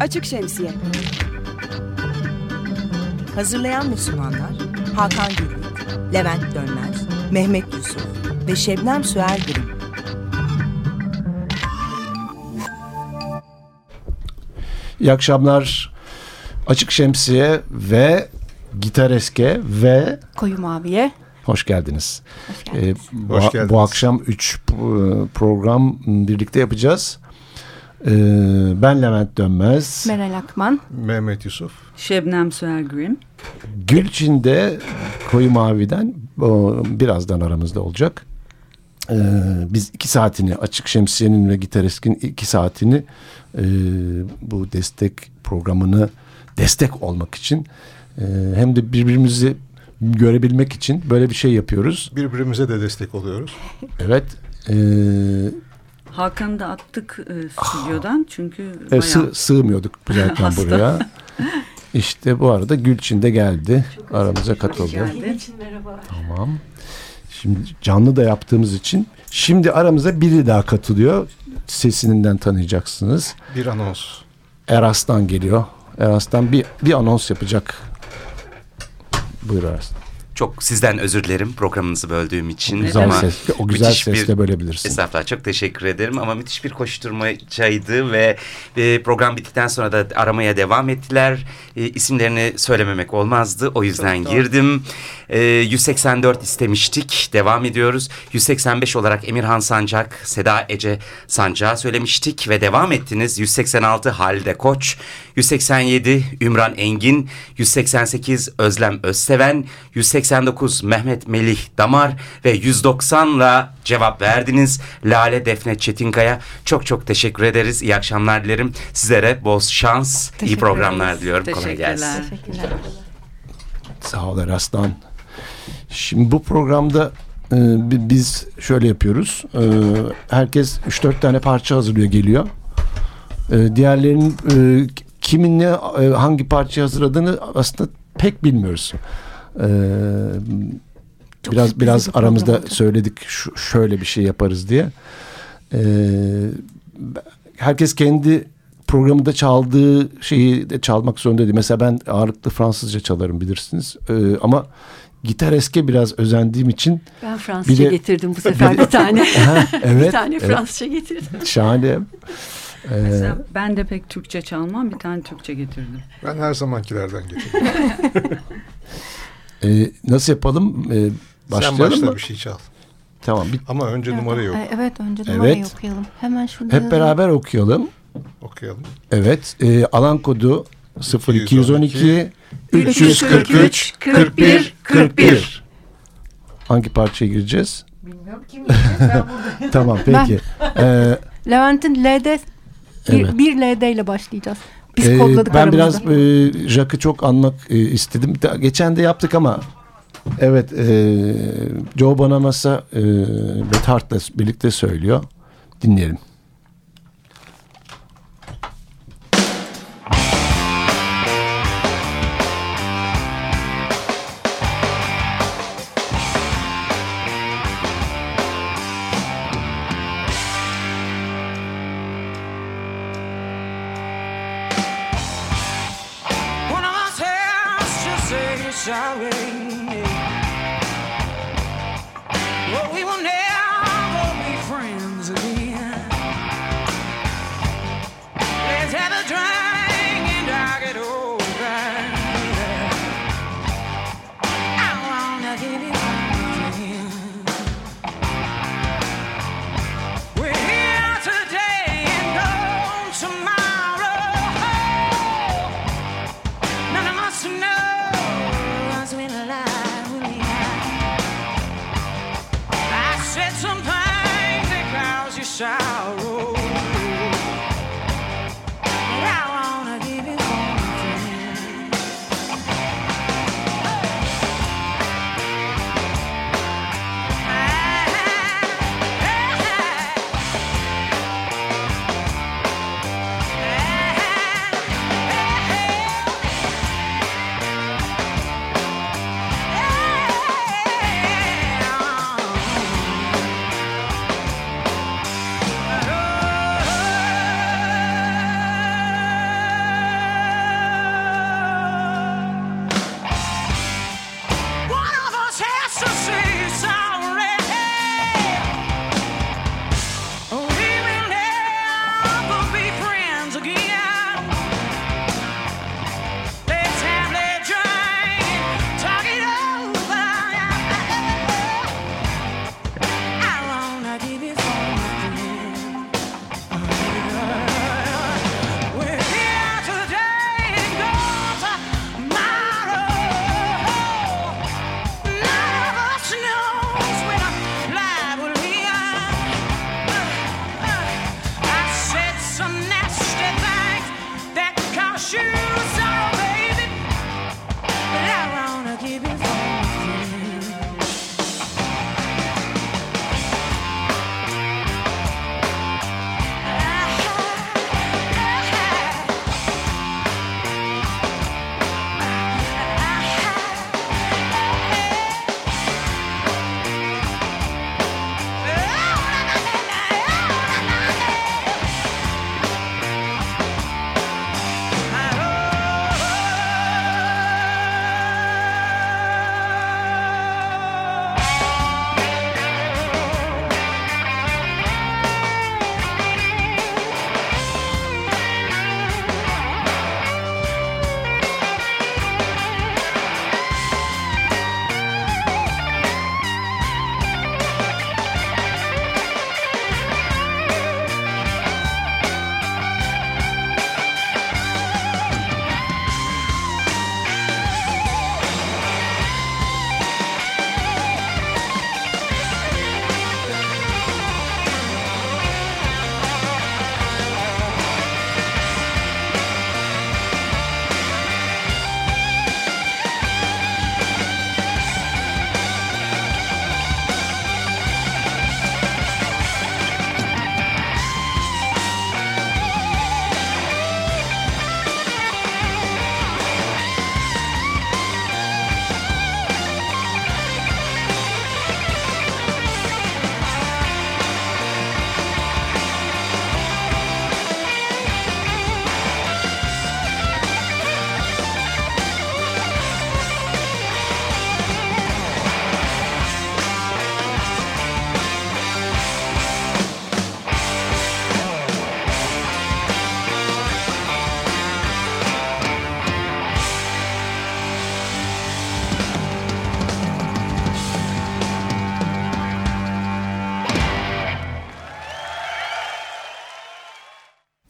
Açık Şemsiye. Hazırlayan ve sunanlar Hakan Gürlük, Levent Dönmez, Mehmet Yusuf ve Şebnem Süer Gürüm. İyi akşamlar. Açık Şemsiye ve Gitar Eske ve Koyu Mavi'ye. hoş geldiniz. Hoş geldiniz. Ee, bu, Hoş geldiniz. bu akşam 3 program birlikte yapacağız. Ee, ben Levent Dönmez. Meral Akman. Mehmet Yusuf. Şebnem Süergün. Gülçin'de Koyu Mavi'den o, birazdan aramızda olacak. Ee, biz iki saatini Açık Şemsiye'nin ve Gitaresk'in iki saatini e, bu destek programını destek olmak için e, hem de birbirimizi görebilmek için böyle bir şey yapıyoruz. Birbirimize de destek oluyoruz. Evet. E, Hakan'ı da attık e, stüdyodan çünkü e, bayağı sığ- sığmıyorduk zaten buraya. İşte bu arada Gülçin de geldi. Aramıza katıldı. geldi. Tamam. Şimdi canlı da yaptığımız için şimdi aramıza biri daha katılıyor. Sesinden tanıyacaksınız. Bir anons. Eras'tan geliyor. Eras'tan bir, bir anons yapacak. Buyur Eras. Çok sizden özür dilerim programınızı böldüğüm için. Güzel ama ses, o güzel müthiş bir- sesle bölebilirsin. Estağfurullah çok teşekkür ederim ama müthiş bir koşturmacaydı ve e, program bittikten sonra da aramaya devam ettiler. E, isimlerini söylememek olmazdı o yüzden girdim. E, 184 istemiştik devam ediyoruz. 185 olarak Emirhan Sancak, Seda Ece Sancak'ı söylemiştik ve devam ettiniz. 186 Halide Koç, 187 Ümran Engin, 188 Özlem Özseven, 189 Mehmet Melih Damar ve 190'la cevap verdiniz. Lale Defne Çetinkaya çok çok teşekkür ederiz. İyi akşamlar dilerim. Sizlere bol şans, iyi Teşekkür programlar ederiz. diliyorum. Kolay Teşekkürler. gelsin. Teşekkürler. Sağ ol Eras'tan. Şimdi bu programda e, bi- biz şöyle yapıyoruz. E, herkes 3-4 tane parça hazırlıyor geliyor. E, diğerlerinin e, kimin ne e, hangi parça hazırladığını aslında pek bilmiyoruz. E, biraz sürprizli biraz bir program aramızda olacak. söyledik şu, şöyle bir şey yaparız diye. E, herkes kendi programında çaldığı şeyi de çalmak zorunda değil. Mesela ben ağırlıklı Fransızca çalarım bilirsiniz. Ee, ama gitar eske biraz özendiğim için Ben Fransızca Bir de- getirdim bu sefer bir tane. evet, bir tane evet, Fransızca getirdim. şahane. Ee, Mesela ben de pek Türkçe çalmam bir tane Türkçe getirdim. Ben her zamankilerden getirdim. e, nasıl yapalım? Ee, Sen başlayalım başla mı? bir şey çal. Tamam. Bir, Ama önce numara yok. Ay, Evet önce Evet. numarayı okuyalım. Hemen şurada hep beraber okuyalım. Okuyalım. Evet. e, alan kodu 0212 343 343 41 41. Hangi parçaya gireceğiz? Bilmiyorum kim tamam peki. Ee, Levent'in L'de bir, Evet. bir LD ile başlayacağız. Biz Ee, kodladık ben aramızda. biraz e, Jack'ı çok anmak e, istedim. Da- geçen de yaptık ama evet e, Joe Bonamassa e, Beth Hart'la birlikte söylüyor. Dinleyelim.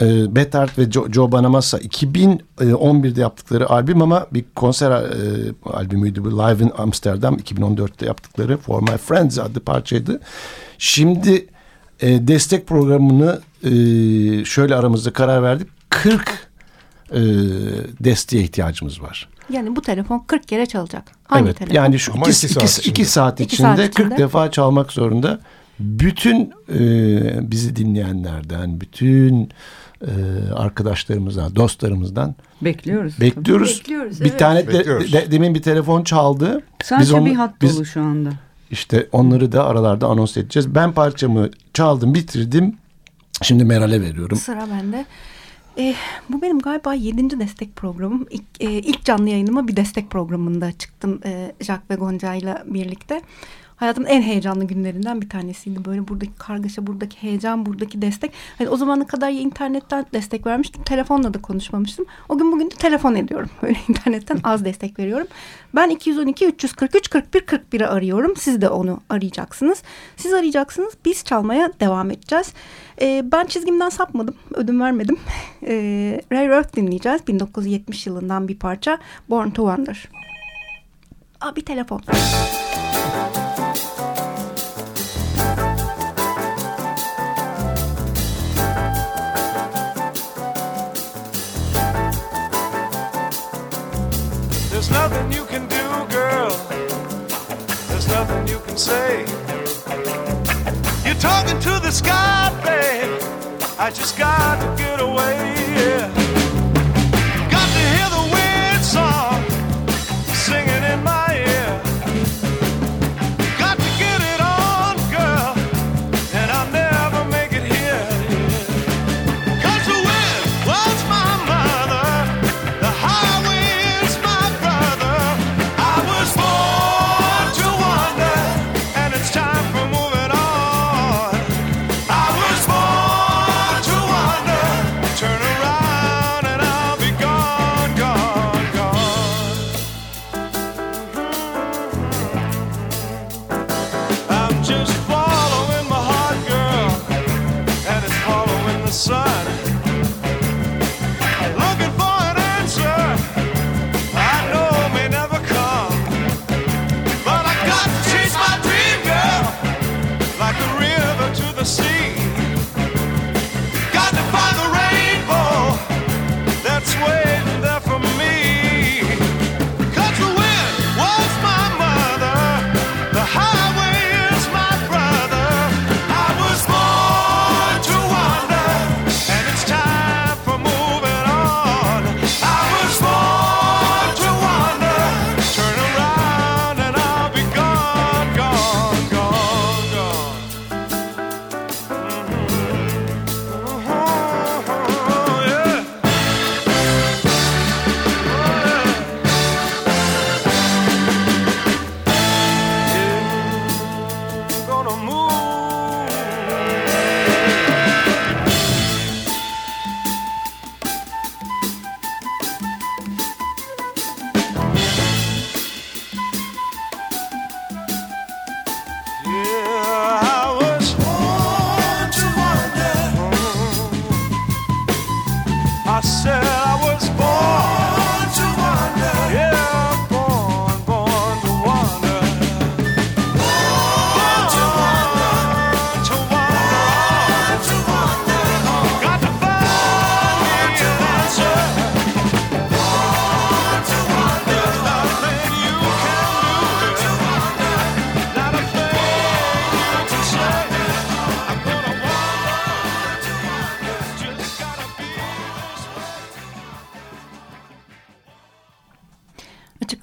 E, Bethard ve Joe, Joe Bonamassa 2011'de yaptıkları albüm ama bir konser e, albümüydü bu Live in Amsterdam 2014'te yaptıkları For My Friends adlı parçaydı. Şimdi e, destek programını e, şöyle aramızda karar verdik. 40 e, desteğe ihtiyacımız var. Yani bu telefon 40 kere çalacak. Hangi evet, telefon? yani şu Ama iki, iki iki, saat iki içinde. saat içinde saat 40 içinde. defa çalmak zorunda. Bütün e, bizi dinleyenlerden, bütün e, arkadaşlarımızdan, dostlarımızdan Bekliyoruz. bekliyoruz. Bekliyoruz, Bir evet. tane de, Bekliyoruz. de- demin bir telefon çaldı. Sadece onu- bir hat biz- dolu şu anda. İşte onları da aralarda anons edeceğiz. Ben parçamı çaldım, bitirdim. Şimdi Meral'e veriyorum. Sıra bende. Eh, bu benim galiba yedinci destek programım. İlk, eh, ilk canlı yayınıma bir destek programında çıktım eh, Jack ve Gonca ile birlikte. Hayatımın en heyecanlı günlerinden bir tanesiydi. Böyle buradaki kargaşa, buradaki heyecan, buradaki destek. Hani o zamana kadar ya internetten destek vermiştim. Telefonla da konuşmamıştım. O gün bugün de telefon ediyorum. Böyle internetten az destek veriyorum. Ben 212 343 41 41'i arıyorum. Siz de onu arayacaksınız. Siz arayacaksınız. Biz çalmaya devam edeceğiz. Ee, ben çizgimden sapmadım. Ödün vermedim. Ee, Ray Earth dinleyeceğiz. 1970 yılından bir parça. Born to Wonder. Aa, bir telefon. There's nothing you can do, girl. There's nothing you can say. You're talking to the sky, babe. I just got to get away. Yeah.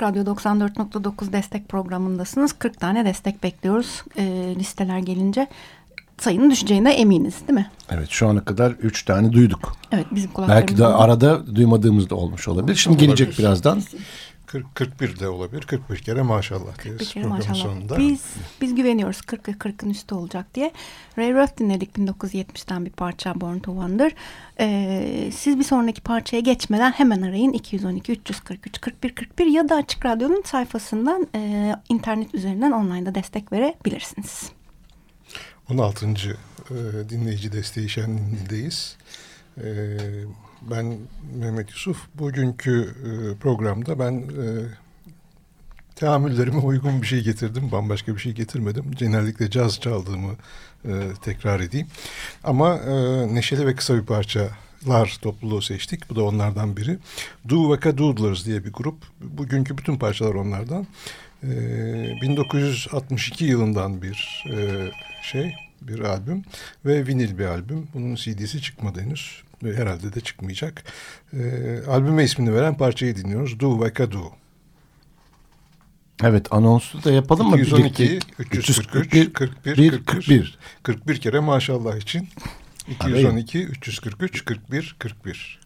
Açık Radyo 94.9 destek programındasınız. 40 tane destek bekliyoruz. Ee, listeler gelince sayının düşeceğine eminiz değil mi? Evet şu ana kadar 3 tane duyduk. Evet bizim kulaklarımız. Belki de arada duymadığımız da olmuş olabilir. Şimdi gelecek birazdan. 40, 41 de olabilir. 41 kere maşallah diyoruz Bir kere programın maşallah. sonunda. Biz biz güveniyoruz 40 ve 40'ın üstü olacak diye. Ray Earth dinledik 1970'ten bir parça Born to Wonder. Ee, siz bir sonraki parçaya geçmeden hemen arayın 212 343 41 41 ya da Açık Radyo'nun sayfasından e, internet üzerinden online'da destek verebilirsiniz. 16. e, dinleyici desteği şenliğindeyiz. Ee, ben Mehmet Yusuf. Bugünkü e, programda ben e, teamüllerime uygun bir şey getirdim. Bambaşka bir şey getirmedim. Genellikle caz çaldığımı e, tekrar edeyim. Ama e, neşeli ve kısa bir parçalar topluluğu seçtik. Bu da onlardan biri. Do Vaka Doodlers diye bir grup. Bugünkü bütün parçalar onlardan. E, 1962 yılından bir e, şey, bir albüm ve vinil bir albüm. Bunun CD'si çıkmadı henüz. Ve Herhalde de çıkmayacak. E, albüme ismini veren parçayı dinliyoruz. Do Vaka Do. Evet anonsu da yapalım mı? 212, birlikte? 341, 41, 41, 41. 41 kere maşallah için. 212, 343, 41, 41.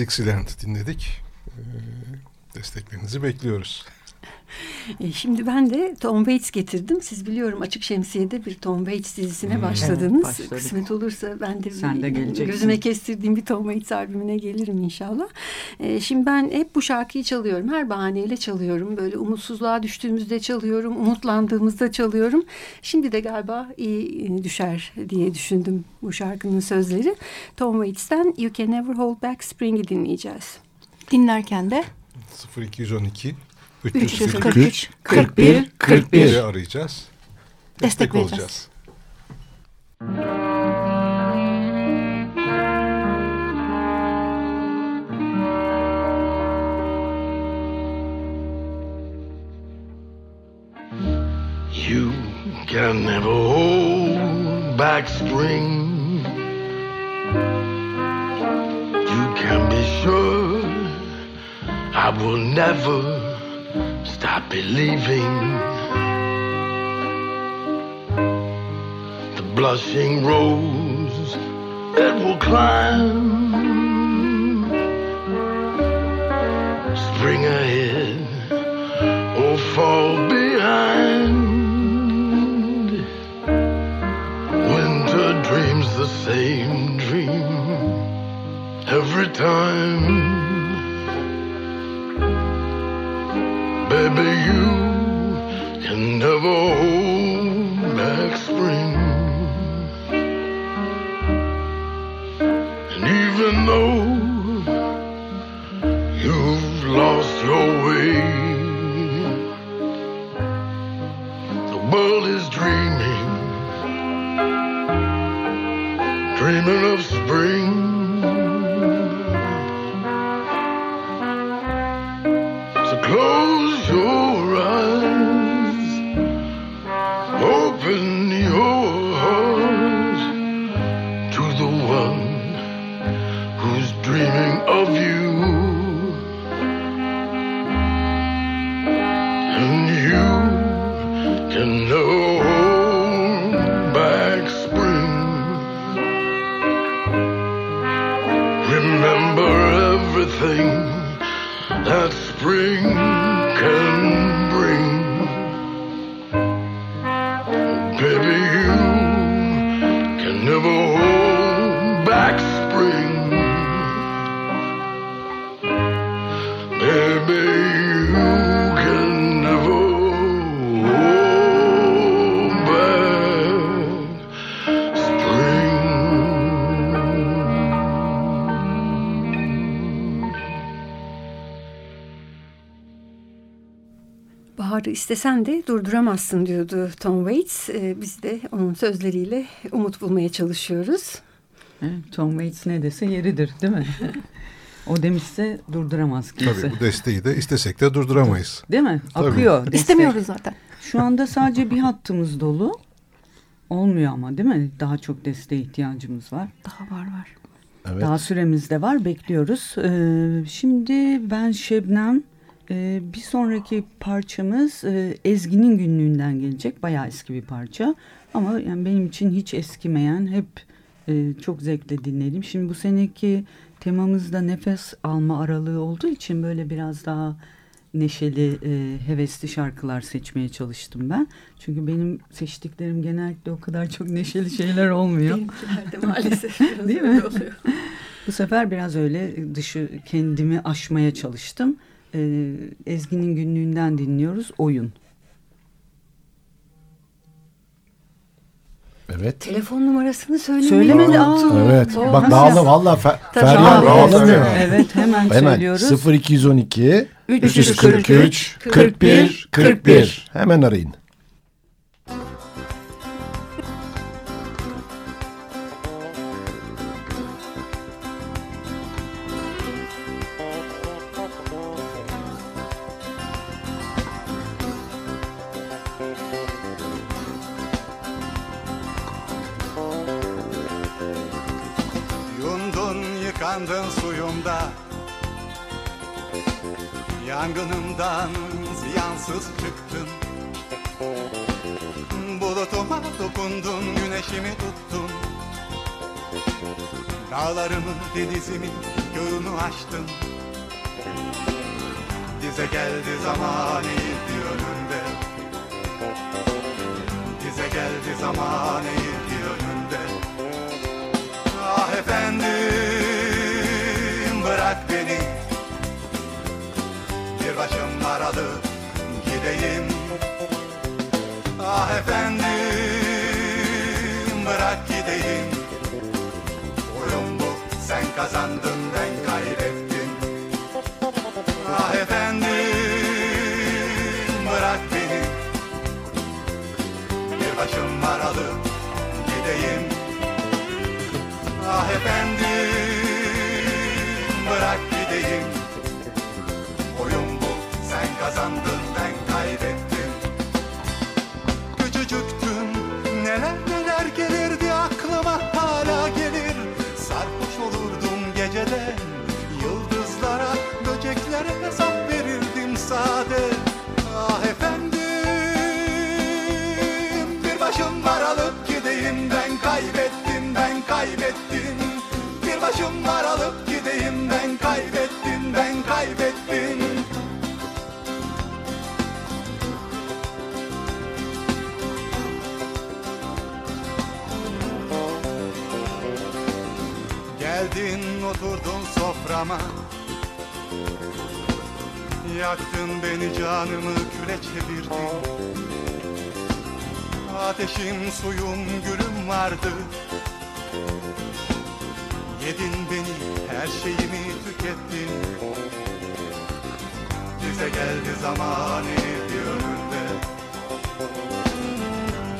Dixieland dinledik. E, Desteklerinizi bekliyoruz. E, Şimdi ben de Tom Waits getirdim. Siz biliyorum Açık Şemsiye'de bir Tom Waits dizisine Hmm. başladınız. Evet, başladık. Kısmet olursa ben de Sen bir- de geleceksin. gözüme kestirdiğim bir Tom Waits albümüne gelirim inşallah. E, Şimdi ben hep bu şarkıyı çalıyorum. Her bahaneyle çalıyorum. Böyle umutsuzluğa düştüğümüzde çalıyorum. Umutlandığımızda çalıyorum. Şimdi de galiba iyi düşer diye düşündüm bu şarkının sözleri. Tom Waits'ten You Can Never Hold Back Spring'i dinleyeceğiz. Dinlerken de 0212 343 343 41 41 arayacağız. Destek Destek vereceğiz. olacağız. You can never hold back spring. You can be sure I will never stop believing. The blushing rose, it will climb. Spring ahead or fall behind. Dreams the same dream every time. Baby, you can never hold back spring. And even though you've lost your way, the world is dreaming, dreaming of spring. So close. İstesen de durduramazsın diyordu Tom Waits. Ee, biz de onun sözleriyle umut bulmaya çalışıyoruz. Evet, Tom Waits ne dese yeridir değil mi? o demişse durduramaz kimse. Tabii bu desteği de istesek de durduramayız. Değil mi? Tabii. Akıyor. destek. İstemiyoruz zaten. Şu anda sadece bir hattımız dolu. Olmuyor ama değil mi? Daha çok desteğe ihtiyacımız var. Daha var var. Evet. Daha süremiz de var. Bekliyoruz. Ee, şimdi ben Şebnem. Ee, bir sonraki parçamız e, Ezgi'nin günlüğünden gelecek. Bayağı eski bir parça. Ama yani benim için hiç eskimeyen, hep e, çok zevkle dinledim. Şimdi bu seneki temamız da nefes alma aralığı olduğu için böyle biraz daha neşeli, e, hevesli şarkılar seçmeye çalıştım ben. Çünkü benim seçtiklerim genellikle o kadar çok neşeli şeyler olmuyor. Benimkiler de maalesef biraz Değil mi? oluyor. Bu sefer biraz öyle dışı kendimi aşmaya çalıştım. Ee, Ezgi'nin günlüğünden dinliyoruz oyun. Evet. Telefon numarasını söylemeyi Söylemedi, aa. Evet. Oh, Bak yaz- valla Fer. Feryal bağlanıyor. Evet hemen, Hemen söylüyoruz. 0212 343 343 41 41 hemen arayın. Dağlarımı denizimi göğümü açtın Dize geldi zaman eğildi önünde Dize geldi zaman eğildi önünde Ah efendim bırak beni. Bir başım aralı gideyim. Ah efendim bırak gideyim sen kazandın ben kaybettim Bir başım var alıp gideyim ben kaybettim ben kaybettim Geldin oturdun soframa. Yaktın beni canımı küle çevirdin. Ateşim suyum gülüm vardı Yedin beni her şeyimi tükettin. Bize geldi zaman eğildi önünde.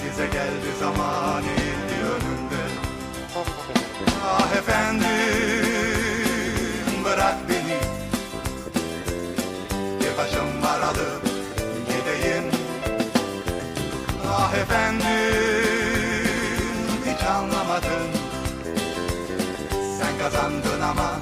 Bize geldi zaman eğildi önünde. Ah efendim bırak beni. Bir başım var alıp gideyim Ah efendim Sen kazandın ama ben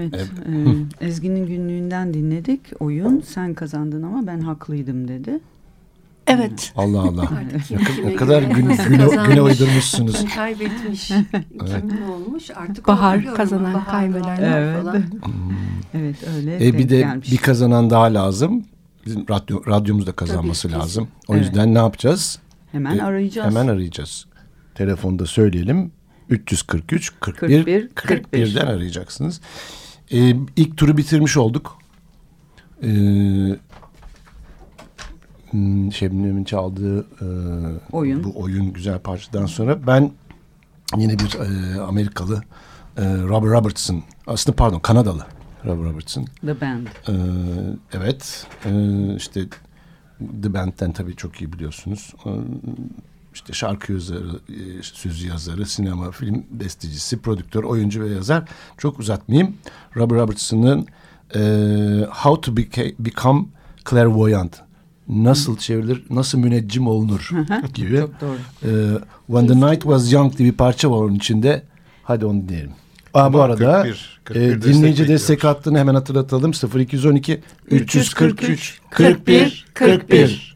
Evet, Evet. e, Ezgi'nin günlüğünden dinledik. Oyun sen kazandın ama ben haklıydım dedi. Evet. Allah Allah. Kim kadar- gün, güne, güne uydurmuşsunuz. Kaybetmiş, kim ne olmuş artık Bahar kazanan, Bahar, kaybeden. bahar Evet. falan. Evet öyle E, bir de gelmiş. bir kazanan daha lazım. Bizim radyo, radyomuz da kazanması Tabii, lazım. O Evet. yüzden ne yapacağız? Hemen E, arayacağız. Hemen arayacağız. Telefonda söyleyelim. 343 41 41, 45. 41'den arayacaksınız. E, ilk turu bitirmiş olduk. E, hmm, Şebnem'in çaldığı e, Oyun. bu oyun güzel parçadan sonra ben yine bir e, Amerikalı e, Robert Robertson aslında pardon Kanadalı Robert Robertson The Band. ee, evet. Ee, işte The Band'den tabii çok iyi biliyorsunuz. Ee, işte şarkı yazarı, e, sözü yazarı, sinema, film bestecisi, prodüktör, oyuncu ve yazar. Çok uzatmayayım. Robert Robertson'ın e, How to Become Clairvoyant. Nasıl çevrilir, nasıl müneccim olunur gibi. Çok doğru. Ee, When the Night Was Young diye bir parça var onun içinde. Hadi onu dinleyelim. Aa, bu arada 41, 41 e, destek dinleyici bekliyoruz. destek hattını hemen hatırlatalım. 0212 343 41 41 41.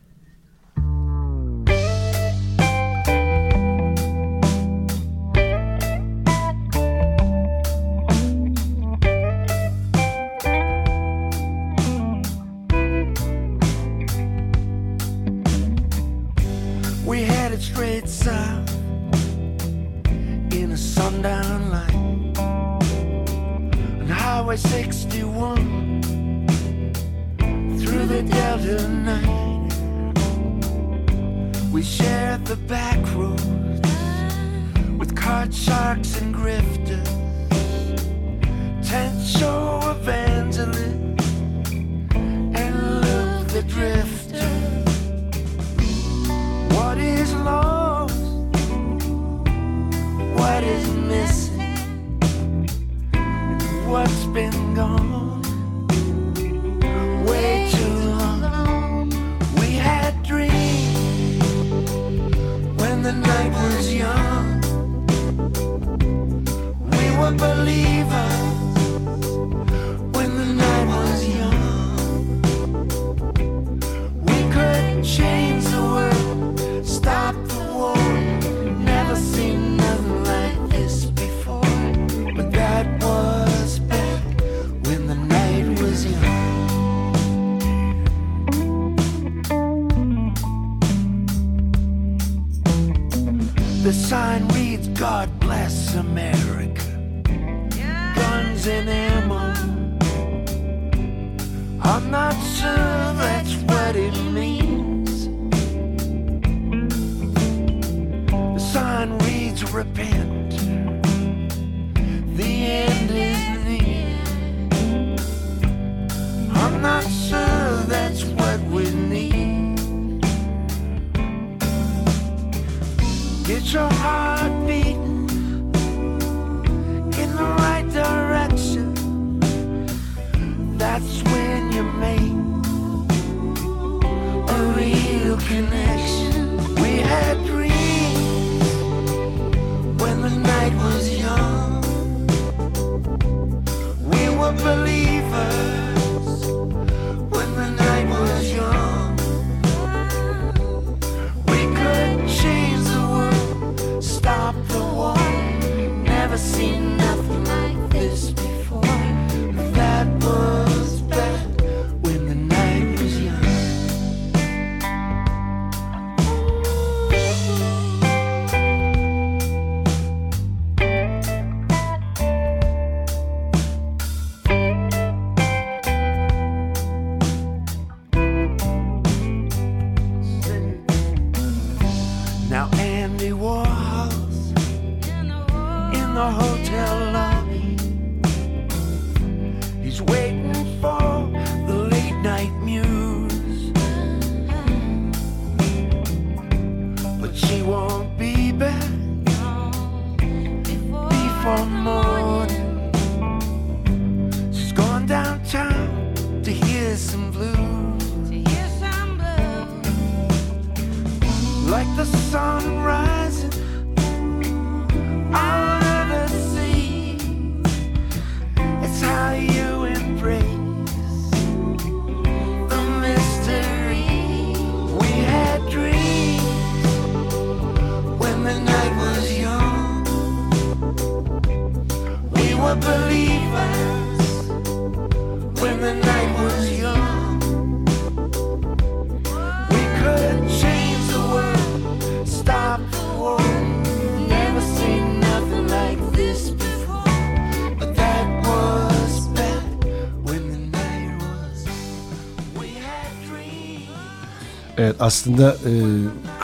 Evet aslında e,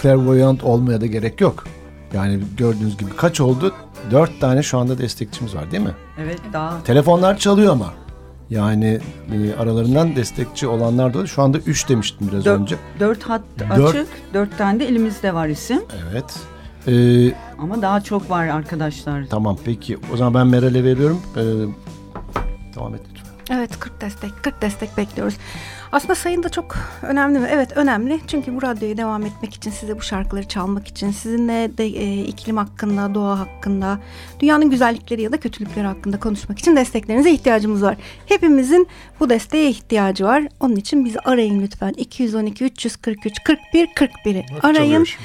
clairvoyant olmaya da gerek yok. Yani gördüğünüz gibi kaç oldu? Dört tane şu anda destekçimiz var değil mi? Evet daha Telefonlar çalıyor ama. Yani e, aralarından destekçi olanlar da şu anda üç demiştim biraz Dört- önce. dört hat Dört. açık, dört tane de elimizde var isim. Evet. E, Ama daha çok var arkadaşlar. tamam peki o zaman ben Meral'e veriyorum. E, devam et lütfen. Evet 40 destek 40 destek bekliyoruz. Aslında sayın da çok önemli mi? Evet önemli. Çünkü bu radyoyu devam etmek için size bu şarkıları çalmak için sizinle de e, iklim hakkında, doğa hakkında, dünyanın güzellikleri ya da kötülükleri hakkında konuşmak için desteklerinize ihtiyacımız var. Hepimizin bu desteğe ihtiyacı var. Onun için bizi arayın lütfen. 212 343 41 41'i Bak, arayın. çalıyor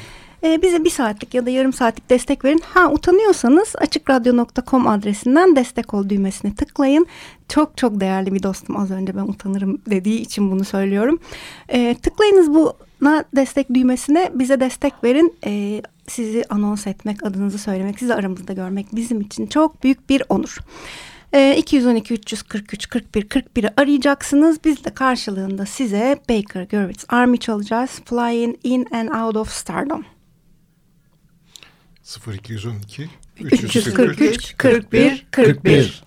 Ee, bize bir saatlik ya da yarım saatlik destek verin. Ha utanıyorsanız açıkradyo.com adresinden destek ol düğmesine tıklayın. Çok çok değerli bir dostum az önce ben utanırım dediği için bunu söylüyorum. Ee, tıklayınız buna destek düğmesine bize destek verin. Ee, sizi anons etmek, adınızı söylemek, sizi aramızda görmek bizim için çok büyük bir onur. Ee, 212 343 41 41'i arayacaksınız. Biz de karşılığında size Baker Gurwitz Army çalacağız. Flying in and out of stardom. 0212 343 41 41 41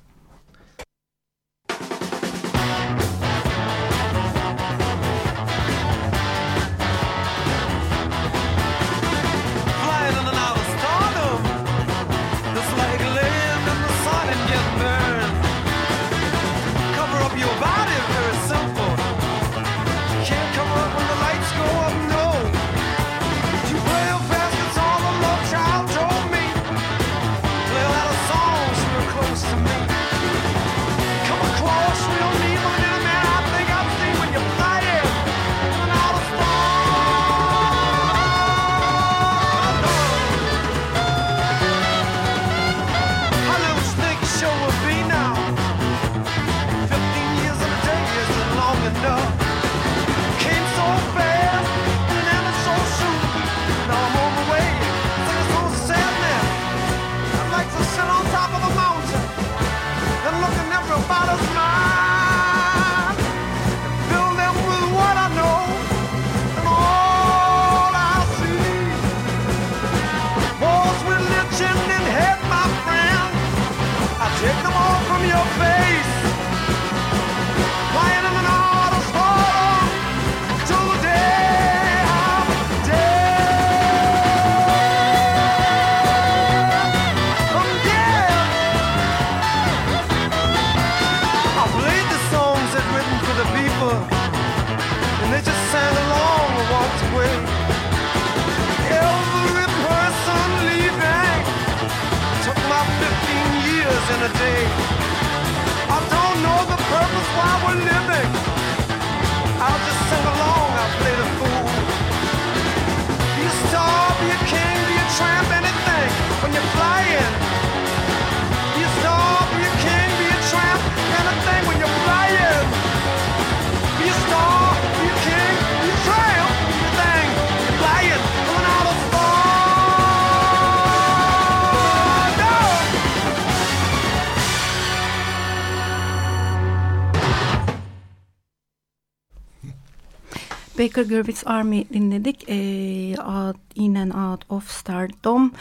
Baker Gurwitz Army dinledik. Ee, out, In and Out of Stardom.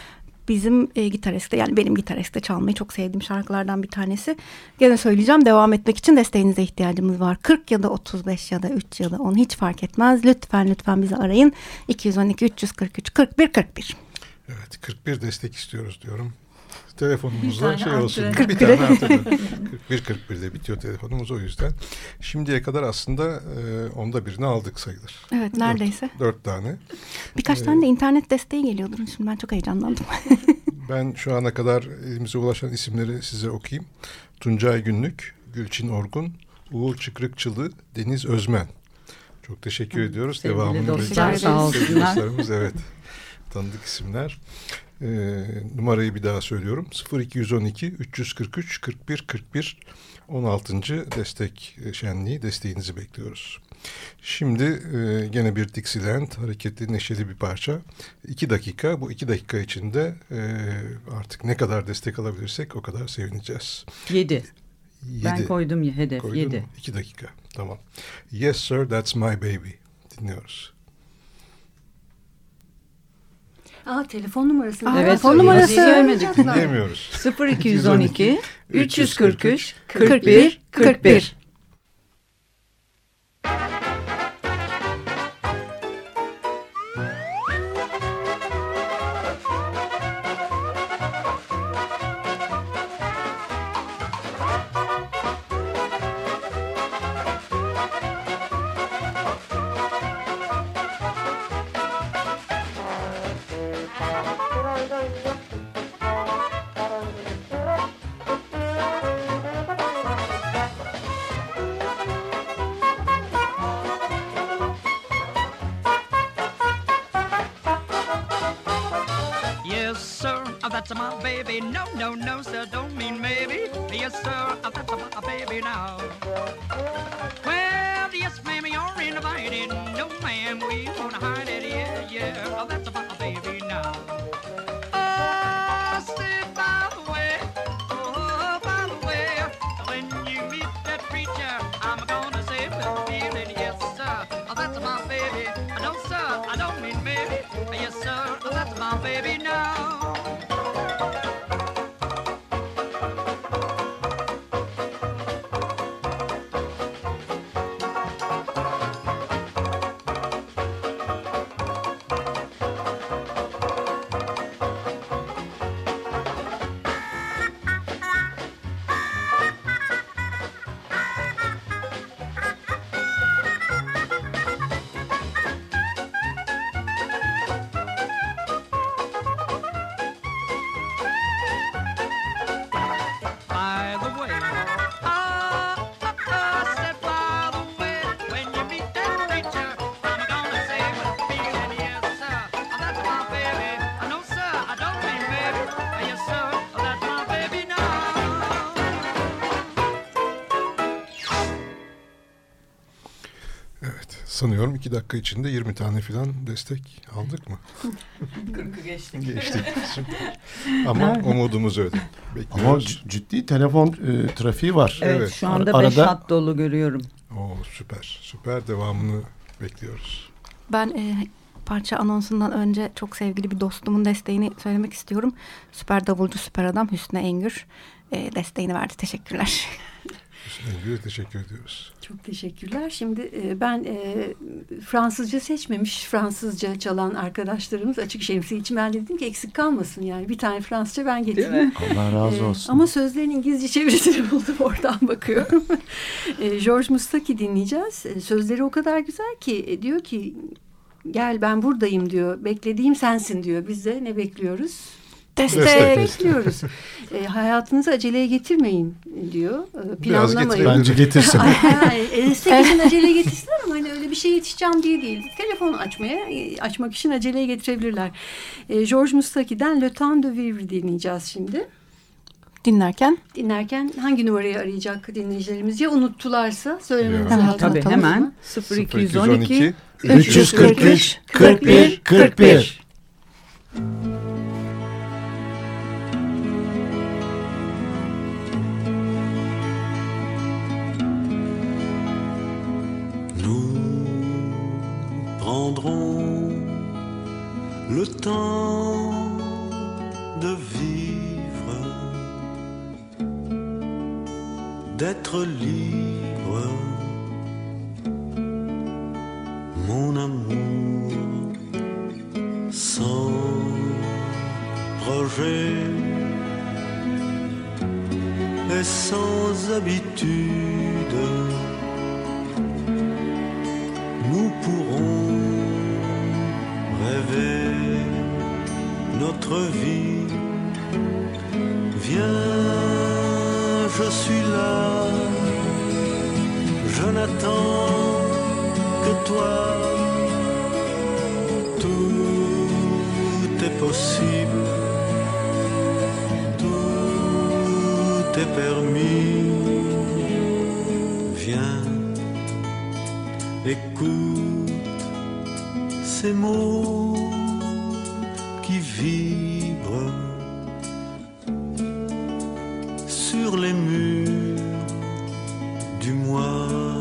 Bizim e, gitariste yani benim gitariste çalmayı çok sevdiğim şarkılardan bir tanesi. Gene söyleyeceğim devam etmek için desteğinize ihtiyacımız var. 40 ya da 35 ya da 3 ya da 10 hiç fark etmez. Lütfen lütfen bizi arayın. 212 343 41 41. Evet 41 destek istiyoruz diyorum. Telefonumuzda şey olsun. artı. Bir tane artı. 41 41'de bitiyor telefonumuz o yüzden. Şimdiye kadar aslında e, onda birini aldık sayılır. Evet neredeyse. Dört tane. Birkaç tane de internet desteği geliyordur. Şimdi ben çok heyecanlandım. Ben şu ana kadar elimize ulaşan isimleri size okuyayım. Tuncay Günlük, Gülçin Orgun, Uğur Çıkrıkçılı, Deniz Özmen. Çok teşekkür ediyoruz. Sevgili Devamını dostlar, sağ olsunlar. evet. Tanıdık isimler. Ee, numarayı bir daha söylüyorum. 0212 343 41 41 16. destek şenliği desteğinizi bekliyoruz. Şimdi e, gene bir Dixieland hareketli neşeli bir parça. İki dakika bu iki dakika içinde e, artık ne kadar destek alabilirsek o kadar sevineceğiz. Yedi. Ben koydum ya hedef. Koydun Yedi. mu? İki dakika tamam. Yes sir that's my baby dinliyoruz. Aa telefon numarasını. Aa, Evet, telefon numarası. söylemedik. Dinleyemiyoruz. 0212 343 41 41 41 Sanıyorum iki dakika içinde 20 tane falan destek aldık mı? 40'ı geçtik. Geçtik. Süper. Ama umudumuz öyle. Ama Bekliyoruz. c- ciddi telefon e, trafiği var. Evet, Evet, şu anda ar- 5 arada- hat dolu görüyorum. Oo, süper. Süper. Devamını bekliyoruz. Ben e, parça anonsundan önce çok sevgili bir dostumun desteğini söylemek istiyorum. Süper davulcu, süper adam Hüsnü Engür e, desteğini verdi. Teşekkürler. Hüsnü Engür'e teşekkür ediyoruz. Çok teşekkürler. Şimdi e, ben e, Fransızca seçmemiş Fransızca çalan arkadaşlarımız açık şemsiye için ben dedim ki eksik kalmasın yani bir tane Fransızca ben getireyim. Allah razı olsun. ama sözlerin İngilizce çevirisini buldum oradan bakıyorum. e, George Mustaki dinleyeceğiz. E, sözleri o kadar güzel ki e, diyor ki gel ben buradayım diyor. Beklediğim sensin diyor. Biz de ne bekliyoruz? destekliyoruz. e, hayatınızı aceleye getirmeyin diyor. E, planlamayın. Bence getirsin. E, destek için aceleye getirsin ama hani öyle bir şey yetişeceğim diye değil. Telefon açmaya, e, açmak için aceleye getirebilirler. E, George Mustaki'den Le Temps de Vivre dinleyeceğiz şimdi. Dinlerken? Dinlerken hangi numarayı arayacak dinleyicilerimiz? Ya unuttularsa söylememiz lazım. Tabii hemen 0212 343 41 41. 41. prendront le temps de vivre, d'être libre, mon amour, sans projet et sans habitude. Notre vie. Viens, je suis là, je n'attends que toi. Tout est possible, tout est permis. Viens Écoute ces mots vibre sur les murs du mois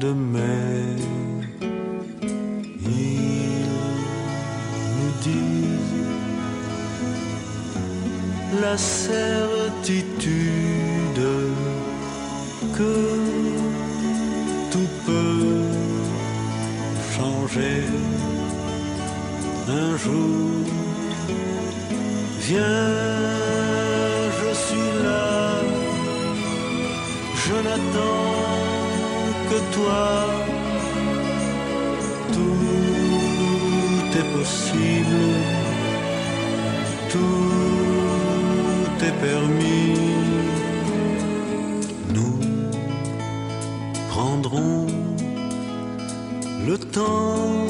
de mai. Ils nous disent la serre Viens, je suis là, je n'attends que toi. Tout est possible, tout est permis. Nous prendrons le temps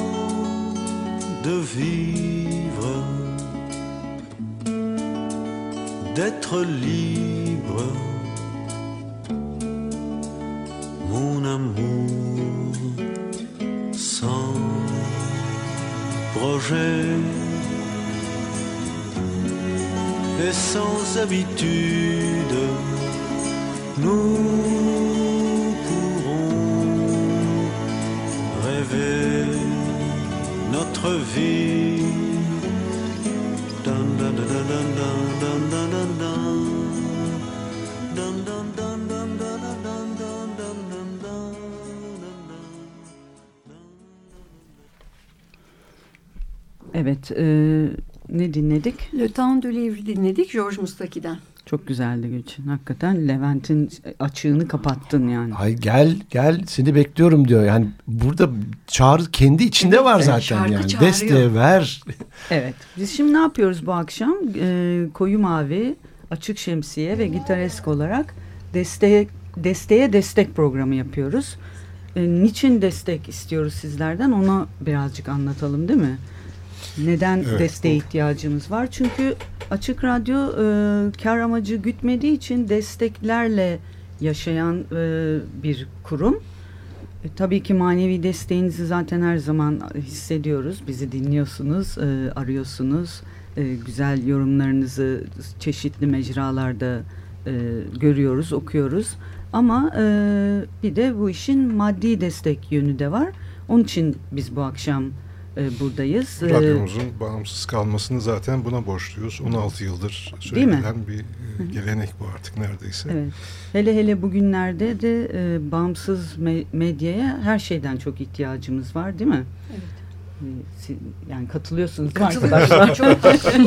de vivre, d'être libre, mon amour, sans projet et sans habitude. Nous pourrons rêver notre vie. Evet, e, ne dinledik? Le Temps de Livre dinledik George Mustaki'den. Çok güzeldi Gülçin. Hakikaten Levent'in açığını kapattın yani. Ay gel gel seni bekliyorum diyor. Yani burada çağrı kendi içinde var Evet, zaten şarkı yani. çağırıyor. Desteğe ver. Evet. Biz şimdi ne yapıyoruz bu akşam? Ee, koyu mavi, açık şemsiye ve gitaresk olarak desteğe, desteğe destek programı yapıyoruz. Ee, niçin destek istiyoruz sizlerden? Onu birazcık anlatalım değil mi? Neden Evet, desteğe bu- ihtiyacımız var? Çünkü Açık Radyo e, kar amacı gütmediği için desteklerle yaşayan e, bir kurum. E, tabii ki manevi desteğinizi zaten her zaman hissediyoruz. Bizi dinliyorsunuz, e, arıyorsunuz. E, güzel yorumlarınızı çeşitli mecralarda e, görüyoruz, okuyoruz. Ama e, bir de bu işin maddi destek yönü de var. Onun için biz bu akşam e, buradayız. E, Radyomuzun bağımsız kalmasını zaten buna borçluyuz. 16 yıldır söylenen bir e, gelenek bu artık neredeyse. Evet. Hele hele bugünlerde de e, bağımsız me- medyaya her şeyden çok ihtiyacımız var değil mi? Evet. Yani katılıyorsunuz arkadaşlar? Çok,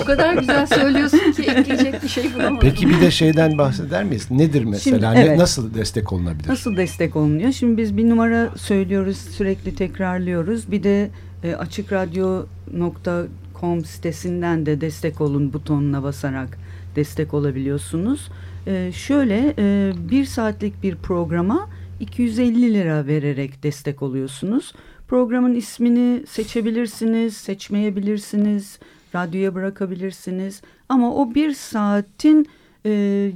o kadar güzel söylüyorsun ki ekleyecek bir şey bulamadım. Peki bir de şeyden bahseder miyiz? Nedir mesela? Şimdi, evet. nasıl destek olunabilir? Nasıl destek olunuyor? Şimdi biz bir numara söylüyoruz, sürekli tekrarlıyoruz. Bir de e, açıkradyo.com sitesinden de destek olun butonuna basarak destek olabiliyorsunuz. E, şöyle e, bir saatlik bir programa 250 lira vererek destek oluyorsunuz. Programın ismini seçebilirsiniz, seçmeyebilirsiniz, radyoya bırakabilirsiniz. Ama o bir saatin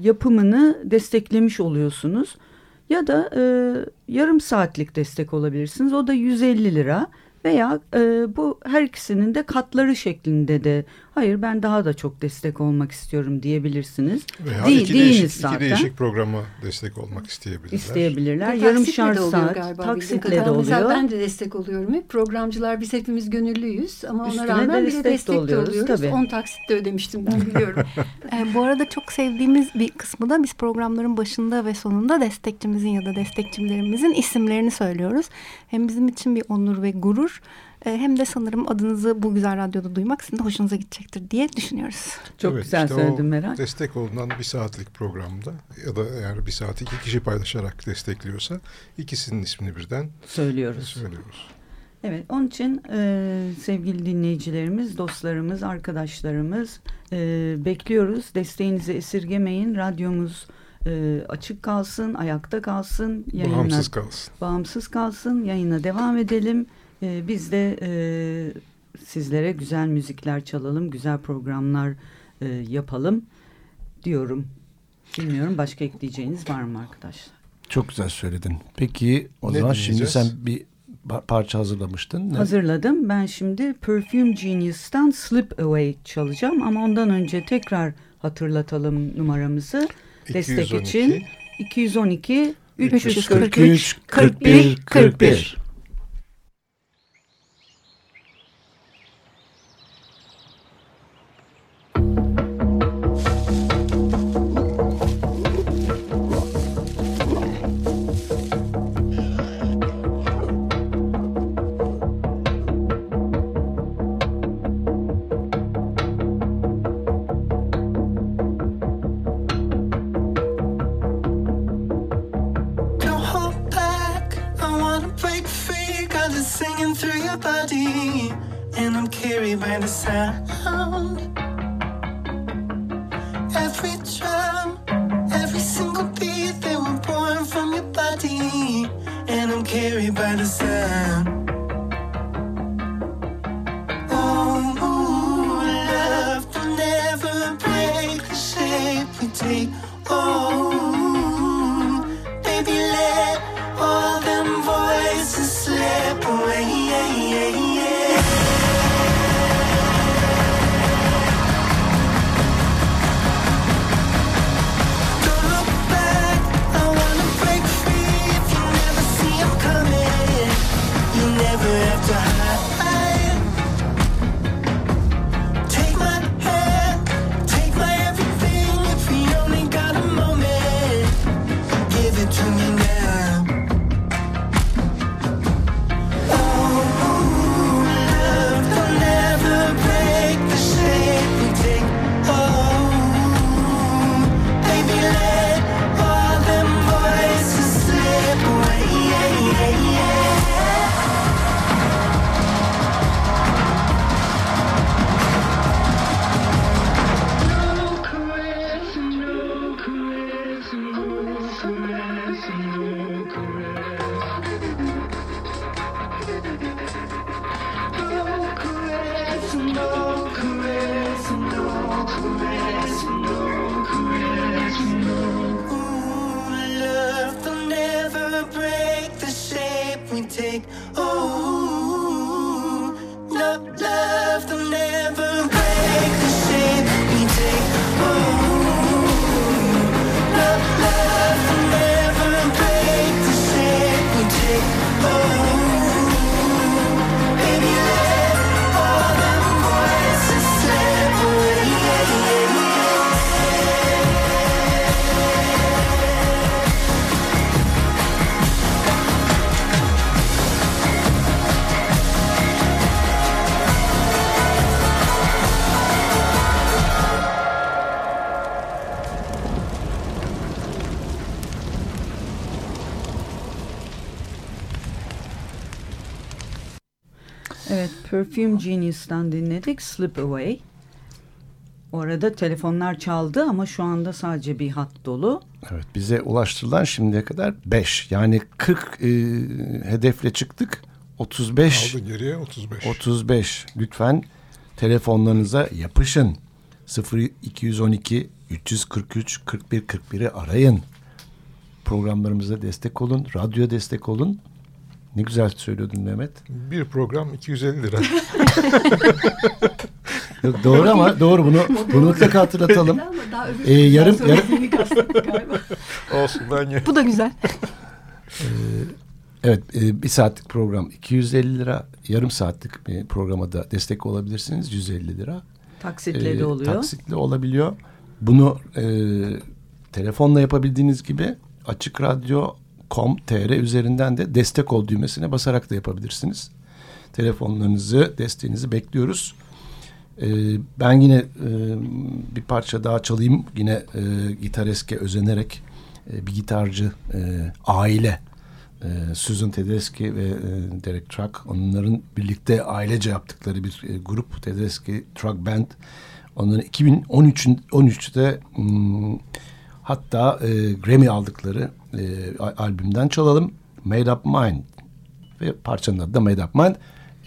yapımını desteklemiş oluyorsunuz. Ya da e, yarım saatlik destek olabilirsiniz. O da 150 lira. Veya e, bu her ikisinin de katları şeklinde de hayır ben daha da çok destek olmak istiyorum diyebilirsiniz. Veya Değil- iki, değişik, iki zaten. değişik programa destek olmak isteyebilirler. İsteyebilirler. De Yarım taksitle şar de oluyor saat galiba taksitle de Mesela oluyor. ben de destek oluyorum hep. Programcılar biz hepimiz gönüllüyüz ama ona Üstüne rağmen de bir de destek de destek de oluyoruz, oluyoruz. tabii. 10 taksitle ödemiştim ben biliyorum. E, bu arada çok sevdiğimiz bir kısmı da biz programların başında ve sonunda destekçimizin ya da destekçilerimizin isimlerini söylüyoruz. Hem bizim için bir onur ve gurur hem de sanırım adınızı bu güzel radyoda duymak sizin de hoşunuza gidecektir diye düşünüyoruz. Çok Evet, güzel işte söyledin Meral. Destek olunan bir saatlik programda ya da eğer bir saati iki kişi paylaşarak destekliyorsa ikisinin ismini birden Söylüyoruz. söylüyoruz. Evet, onun için e, sevgili dinleyicilerimiz, dostlarımız, arkadaşlarımız e, bekliyoruz. Desteğinizi esirgemeyin. Radyomuz e, açık kalsın, ayakta kalsın, yayına Bağımsız kalsın. bağımsız kalsın, yayına devam edelim. E, biz de e, sizlere güzel müzikler çalalım, güzel programlar e, yapalım diyorum. Bilmiyorum başka ekleyeceğiniz var mı arkadaşlar? Çok güzel söyledin. Peki o Ne zaman şimdi sen bir pa- parça hazırlamıştın. Ne? Hazırladım. Ben şimdi Perfume Genius'tan Slip Away çalacağım ama ondan önce tekrar hatırlatalım numaramızı. Destek 212. için 212 343 43 41 41. Body, and I'm carried by the sound. Every drum, every single beat, they were born from your body, and I'm carried by the sound. Perfume Genius'tan dinledik Slip Away. Orada telefonlar çaldı ama şu anda sadece bir hat dolu. Evet bize ulaştırılan şimdiye kadar 5 yani 40 e, hedefle çıktık. 35 Aldı geriye 35. 35 lütfen telefonlarınıza yapışın. 0212 343 41 41'i arayın. Programlarımıza destek olun radyo destek olun ne güzel söylüyordun Mehmet Bir program 250 lira. Yok, doğru ama doğru bunu bunu mutlaka hatırlatalım Ee, yarım yarım Olsun ben. Bu da güzel. Evet e, bir saatlik program 250 lira yarım saatlik bir programa da destek olabilirsiniz 150 lira. Taksitle E, de oluyor. Taksitle olabiliyor. Bunu e, telefonla yapabildiğiniz gibi açık radyo.com.tr üzerinden de destek ol düğmesine basarak da yapabilirsiniz. Telefonlarınızı, desteğinizi bekliyoruz. E, ben yine e, bir parça daha çalayım. Yine e, gitareske özenerek e, bir gitarcı e, aile e, Susan Tedeschi ve e, Derek Truck onların birlikte ailece yaptıkları bir e, grup Tedeschi Truck Band onların 2013'ün 13'te hmm, Hatta e, Grammy aldıkları e, albümden çalalım. Made Up Mind. Ve parçanın adı da Made Up Mind.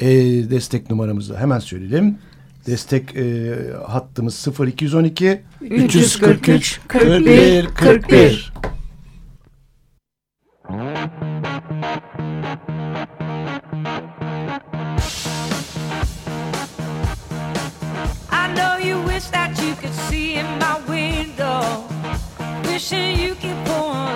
E, destek numaramızı hemen söyleyelim. Destek e, hattımız 0212 343 41 41. 41. Wishing you could pull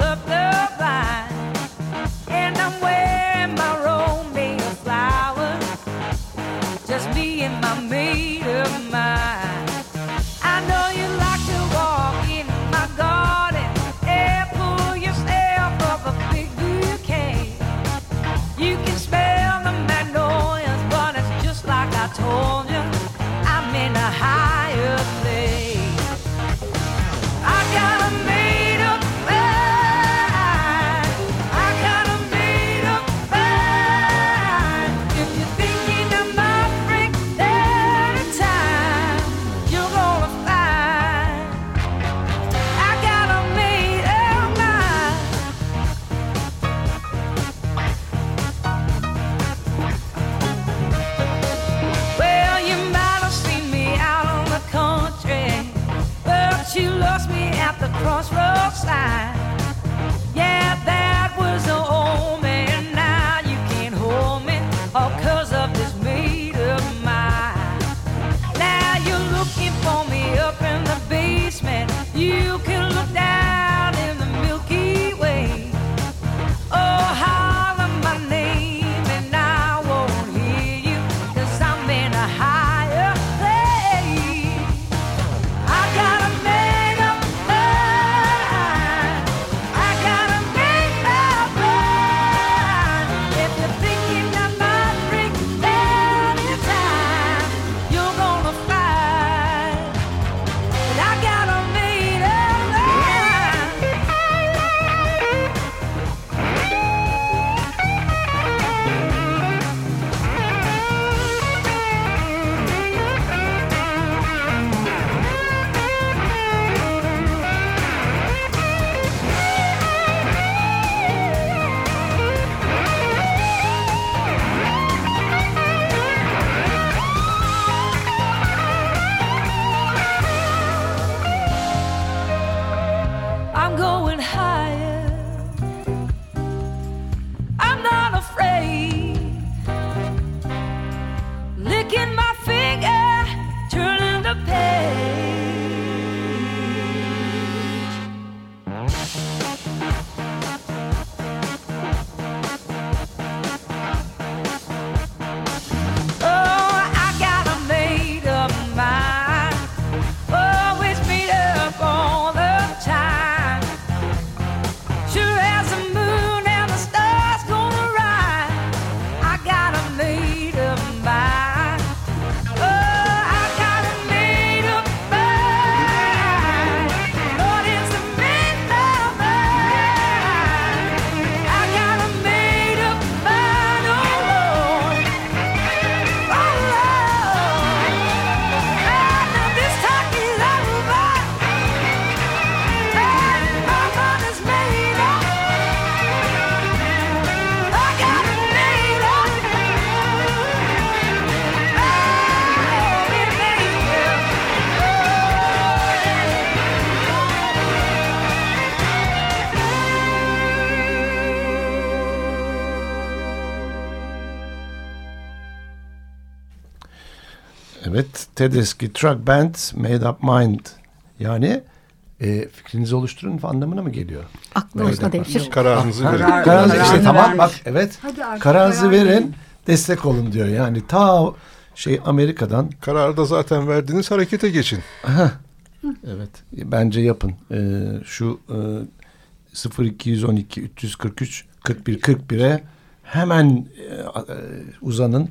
Tedeschi Truck Band Made Up Mind. Yani e, fikrinizi oluşturun anlamına mı geliyor? Aklı up devşir. Kararınızı verin. Karar- Kararınızı işte kararını tamam vermiş. bak evet. Kararınızı karar verin, verin. destek olun diyor. Yani ta şey Amerika'dan Kararı da zaten verdiniz harekete geçin. Evet. Bence yapın. Ee, şu e, 0212 343 41 41'e hemen e, e, uzanın.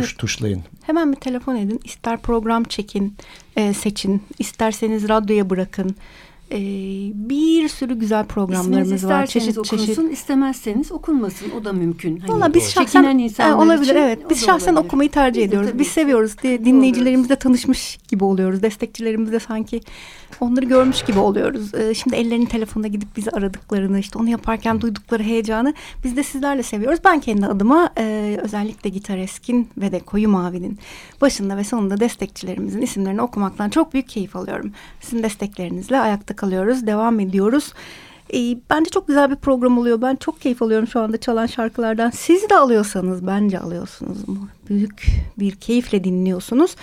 Tuş, Evet. tuşlayın. Hemen bir telefon edin. İster program çekin, e, seçin. isterseniz radyoya bırakın. E, bir sürü güzel İsminiz programlarımız var. Çeşit okunsun, çeşit. istemezseniz okunmasın. O da mümkün. Hani Valla biz şahsen çekinen e, olabilir için evet. Biz şahsen olabilir. okumayı tercih ediyoruz. tabii Biz seviyoruz. Di- Dinleyicilerimizle tanışmış gibi oluyoruz. Destekçilerimizle sanki onları görmüş gibi oluyoruz. E, şimdi ellerinin telefonuna gidip bizi aradıklarını işte onu yaparken duydukları heyecanı biz de sizlerle seviyoruz. Ben kendi adıma e, özellikle Gitar Eskin ve de Koyu Mavi'nin başında ve sonunda destekçilerimizin isimlerini okumaktan çok büyük keyif alıyorum. Sizin desteklerinizle ayakta kalıyoruz. Devam ediyoruz. E, bence çok güzel bir program oluyor. Ben çok keyif alıyorum şu anda çalan şarkılardan. Siz de alıyorsanız bence alıyorsunuz. Büyük bir keyifle dinliyorsunuz.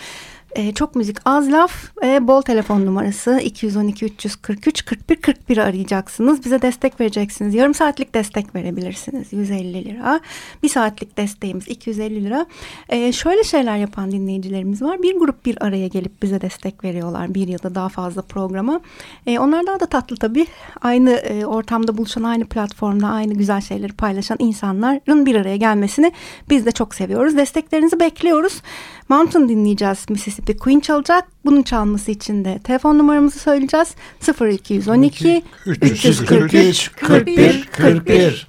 E, çok müzik az laf e, bol telefon numarası 212 343 41 41 arayacaksınız. Bize destek vereceksiniz. Yarım saatlik destek verebilirsiniz 150 lira. Bir saatlik desteğimiz 250 lira. E, şöyle şeyler yapan dinleyicilerimiz var. Bir grup bir araya gelip bize destek veriyorlar. Bir ya da daha fazla programa. E, onlar daha da tatlı tabii. Aynı e, ortamda buluşan, aynı platformda aynı güzel şeyleri paylaşan insanların bir araya gelmesini biz de çok seviyoruz. Desteklerinizi bekliyoruz. Mountain dinleyeceğiz. Mississippi Queen çalacak. Bunun çalması için de telefon numaramızı söyleyeceğiz. 0212 343 41 41. 41.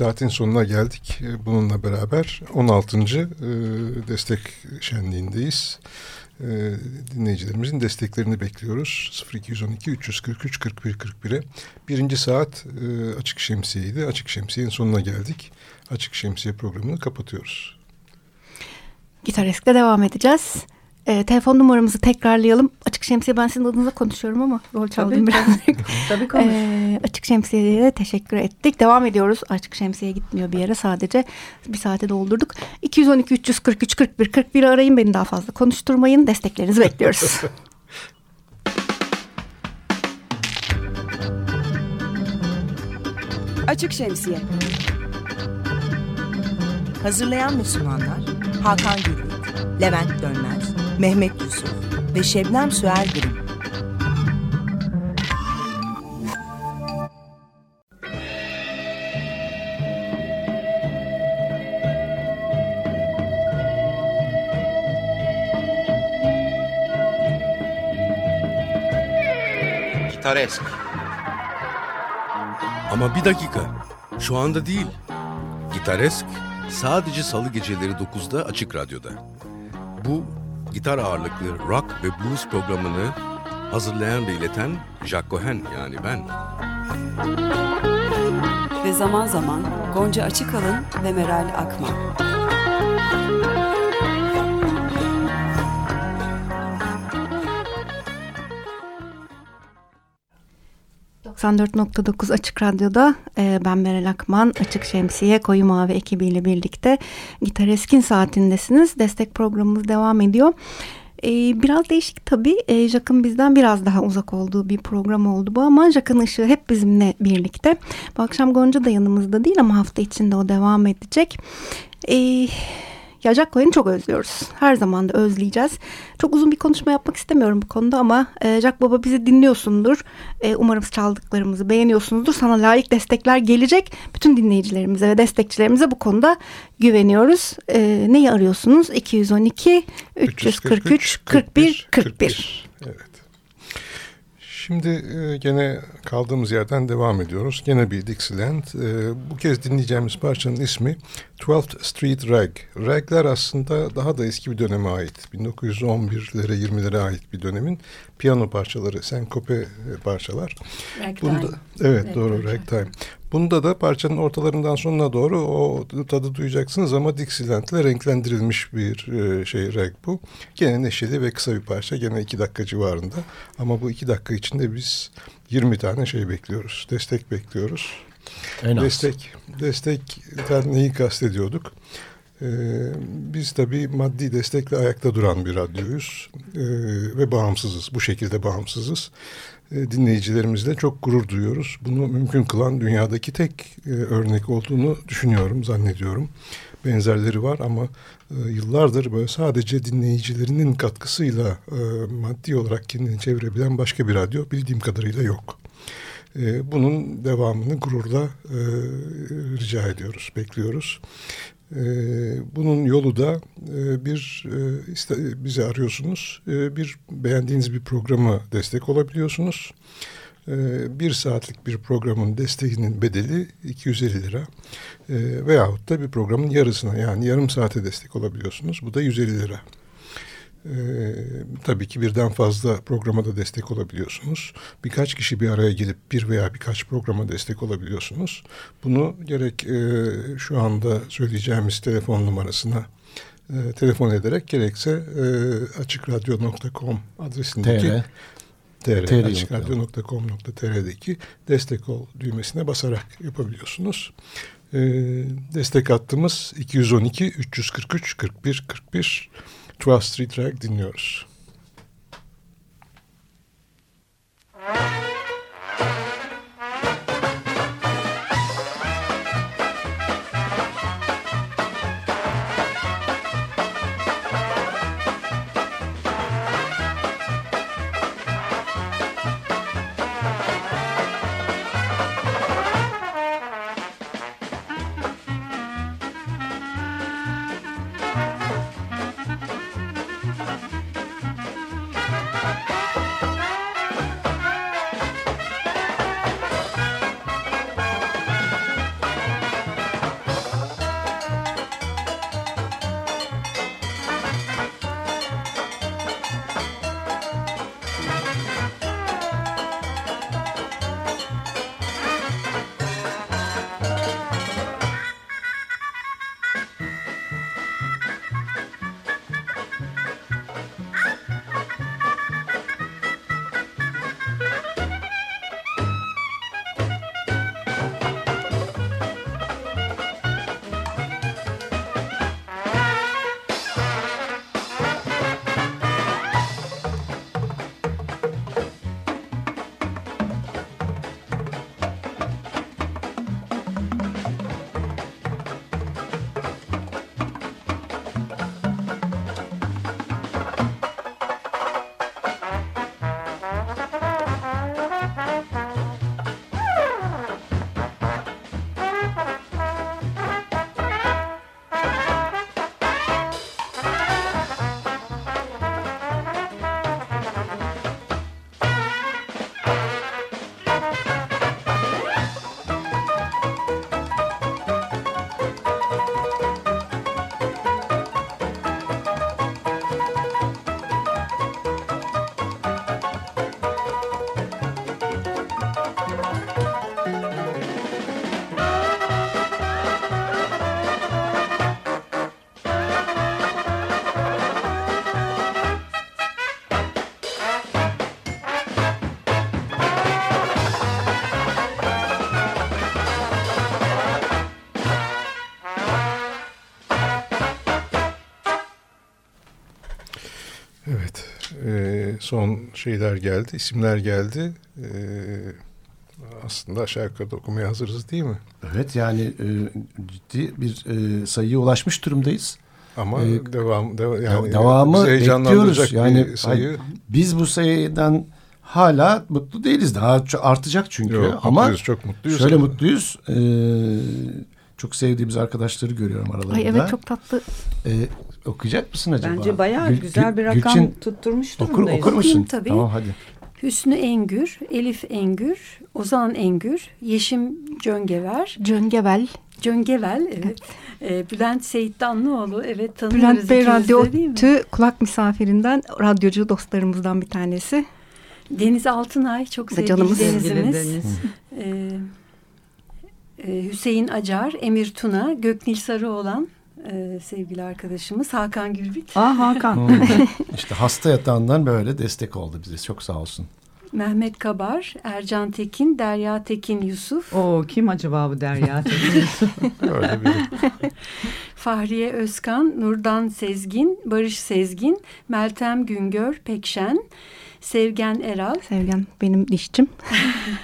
saatin sonuna geldik. E, Bununla beraber 16. e, destek şenliğindeyiz. E, dinleyicilerimizin desteklerini bekliyoruz. 0212 343 41 41'e. Birinci saat e, Açık Şemsiye'ydi. Açık Şemsiye'nin sonuna geldik. Açık Şemsiye programını kapatıyoruz. Gitar Esk'te devam edeceğiz. Ee, telefon numaramızı tekrarlayalım. Açık Şemsiye ben sizin adınıza konuşuyorum ama rol çaldım Tabii, biraz. Tabii konuş. Ee, Açık Şemsiye'ye de teşekkür ettik. Devam ediyoruz. Açık Şemsiye gitmiyor bir yere. Sadece bir saate doldurduk. 212 343 41 41 arayın beni daha fazla konuşturmayın. Desteklerinizi bekliyoruz. Açık Şemsiye Hazırlayan ve sunanlar Hakan Gürvit, Levent Dönmez, Mehmet Yusuf ve Şebnem Süer Gürüm. Gitaresk. Ama bir dakika. Şu anda değil. Gitaresk sadece salı geceleri 9'da Açık Radyo'da. Bu gitar ağırlıklı rock ve blues programını hazırlayan ve ileten Jack Cohen yani ben. Ve zaman zaman Gonca Açıkalın ve Meral Akman. 94.9 Açık Radyo'da e, ben Meral Akman, Açık Şemsiye, Koyu Mavi ekibiyle birlikte Gitar Eskin saatindesiniz. Destek programımız devam ediyor. E, biraz değişik tabii. E, Jack'ın bizden biraz daha uzak olduğu bir program oldu bu ama Jack'ın ışığı hep bizimle birlikte. Bu akşam Gonca da yanımızda değil ama hafta içinde o devam edecek. E, ya Jack Cohen'i çok özlüyoruz. Her zaman da özleyeceğiz. Çok uzun bir konuşma yapmak istemiyorum bu konuda ama e, Jack Baba bizi dinliyorsundur. E, umarım çaldıklarımızı beğeniyorsunuzdur. Sana layık destekler gelecek. Bütün dinleyicilerimize ve destekçilerimize bu konuda güveniyoruz. E, neyi arıyorsunuz? 212 343 41 41. Evet. Şimdi e, gene kaldığımız yerden devam ediyoruz. Gene bir Dixieland. E, bu kez dinleyeceğimiz parçanın ismi 12th Street Rag. Rag'ler aslında daha da eski bir döneme ait. 1911'lere 20'lere ait bir dönemin piyano parçaları, senkope e, parçalar. Ragtime. Bunda, evet Ragtime. doğru ragtime. Bunda da parçanın ortalarından sonuna doğru o tadı duyacaksınız ama Dixieland'le renklendirilmiş bir e, şey rag bu. Gene neşeli ve kısa bir parça. Gene iki dakika civarında. Ama bu iki dakika içinde biz 20 tane şey bekliyoruz. Destek bekliyoruz. En az. Destek, destekten neyi kastediyorduk? Ee, biz tabii maddi destekle ayakta duran bir radyoyuz Ee, ve bağımsızız. Bu şekilde bağımsızız. Ee, dinleyicilerimizle çok gurur duyuyoruz. Bunu mümkün kılan dünyadaki tek e, örnek olduğunu düşünüyorum, zannediyorum. Benzerleri var ama e, yıllardır böyle sadece dinleyicilerinin katkısıyla e, maddi olarak kendini çevirebilen başka bir radyo bildiğim kadarıyla yok. E, bunun devamını gururla e, rica ediyoruz, bekliyoruz. E, bunun yolu da e, bir e, bizi arıyorsunuz, e, bir beğendiğiniz bir programa destek olabiliyorsunuz. Bir saatlik bir programın desteğinin bedeli 250 lira veyahut da bir programın yarısına yani yarım saate destek olabiliyorsunuz. Bu da 150 lira. Ee, tabii ki birden fazla programa da destek olabiliyorsunuz. Birkaç kişi bir araya gelip bir veya birkaç programa destek olabiliyorsunuz. Bunu gerek e, şu anda söyleyeceğimiz telefon numarasına e, telefon ederek gerekse e, açıkradyo.com adresindeki TR. TR, TR açıkradyo.com.tr'deki destek ol düğmesine basarak yapabiliyorsunuz. E, destek hattımız 212 343 41 41 12 Street Rag dinliyoruz. Evet. Son şeyler geldi, isimler geldi. E, aslında aşağı yukarı okumaya hazırız değil mi? Evet yani e, ciddi bir e, sayıya ulaşmış durumdayız. Ama E, devam, dev- yani Ya devamı bekliyoruz. Yani bir sayı. biz bu sayıdan hala mutlu değiliz. Daha artacak çünkü. Yok, Ama mutluyuz, çok mutluyuz. Şöyle mutluyuz. Ee, çok sevdiğimiz arkadaşları görüyorum aralarında. Ay evet çok tatlı. Ee, okuyacak mısın acaba? Bence bayağı Gül- güzel bir rakam Gülçin, tutturmuş okur, durumdayız. okur musun? Okuyayım tabii. Tamam hadi. Hüsnü Engür, Elif Engür, Ozan Engür, Yeşim Cöngever. Cöngevel. Cöngevel, evet. Ee, Bülent Seyit Danlıoğlu, evet tanıyoruz Bülent Bey radyo kulak misafirinden radyocu dostlarımızdan bir tanesi. Deniz Altınay, çok sevgili canımız. denizimiz. Sevgili Deniz. Ee, e, Hüseyin Acar, Emir Tuna, Göknil Sarıoğlan e, sevgili arkadaşımız Hakan Gürbüz. Aa Hakan. Hmm. işte hasta yatağından böyle destek oldu bize. Çok sağ olsun. Mehmet Kabar, Ercan Tekin, Derya Tekin Yusuf, Oo kim acaba bu Derya? Öyle biri. Fahriye Özkan, Nurdan Sezgin, Barış Sezgin, Meltem Güngör, Pekşen, Sevgen Eral, Sevgen benim dişçim.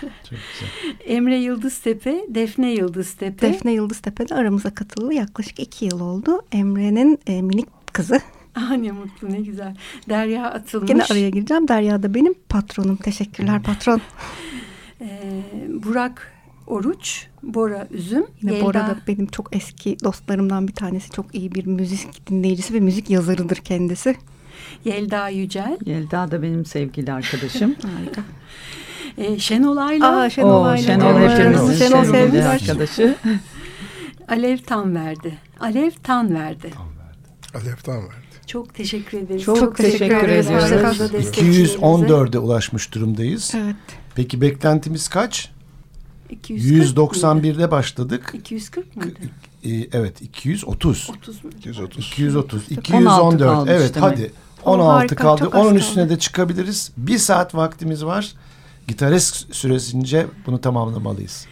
Çok güzel. Emre Yıldıztepe, Defne Yıldıztepe. Defne Yıldıztepe de aramıza katılı yaklaşık iki yıl oldu. Emre'nin e, minik kızı. Ah ne mutlu ne güzel. Derya Atılmış. Yine araya gireceğim. Derya da benim patronum. Teşekkürler patron. Ee, Burak Oruç, Bora Üzüm, Yine Yelda, Bora da benim çok eski dostlarımdan bir tanesi. Çok iyi bir müzik dinleyicisi ve müzik yazarıdır kendisi. Yelda Yücel, Yelda da benim sevgili arkadaşım. Harika. e, Şenol Ayla, Aa, Şenol Oo, Ayla. Şenol Şenol, hepimizin Şenol sevgili sevgili arkadaşı. Alev Tanverdi. Alev Tanverdi. Alef'ten verdi. Çok teşekkür ederiz. Çok teşekkür ederiz. ediyoruz. Çok fazla destekçilerimize. 214'e ulaşmış durumdayız. Evet. Peki beklentimiz kaç? 240 191'de başladık. 240 mıydı? Ee, evet 230. 30 mu? 230. 230. 16 214. kalmış Evet demek. hadi. 16 harika, kaldı. Onun kaldı. üstüne de çıkabiliriz. Bir saat vaktimiz var. Gitarist süresince bunu tamamlamalıyız.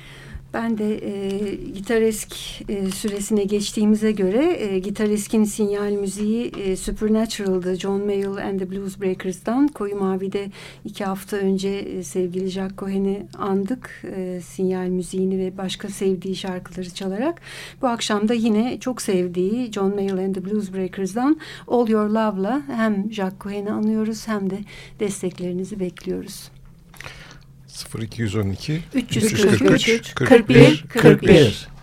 Ben de e, Gitaresk e, süresine geçtiğimize göre e, Gitaresk'in sinyal müziği e, Supernatural'dı. John Mayall and the Blues Breakers'dan. Koyu Mavi'de iki hafta önce e, sevgili Jack Cohen'i andık. E, sinyal müziğini ve başka sevdiği şarkıları çalarak. Bu akşam da yine çok sevdiği John Mayall and the Blues Breakers'dan All Your Love'la hem Jack Cohen'i anıyoruz hem de desteklerinizi bekliyoruz. 0212 343 41 41 41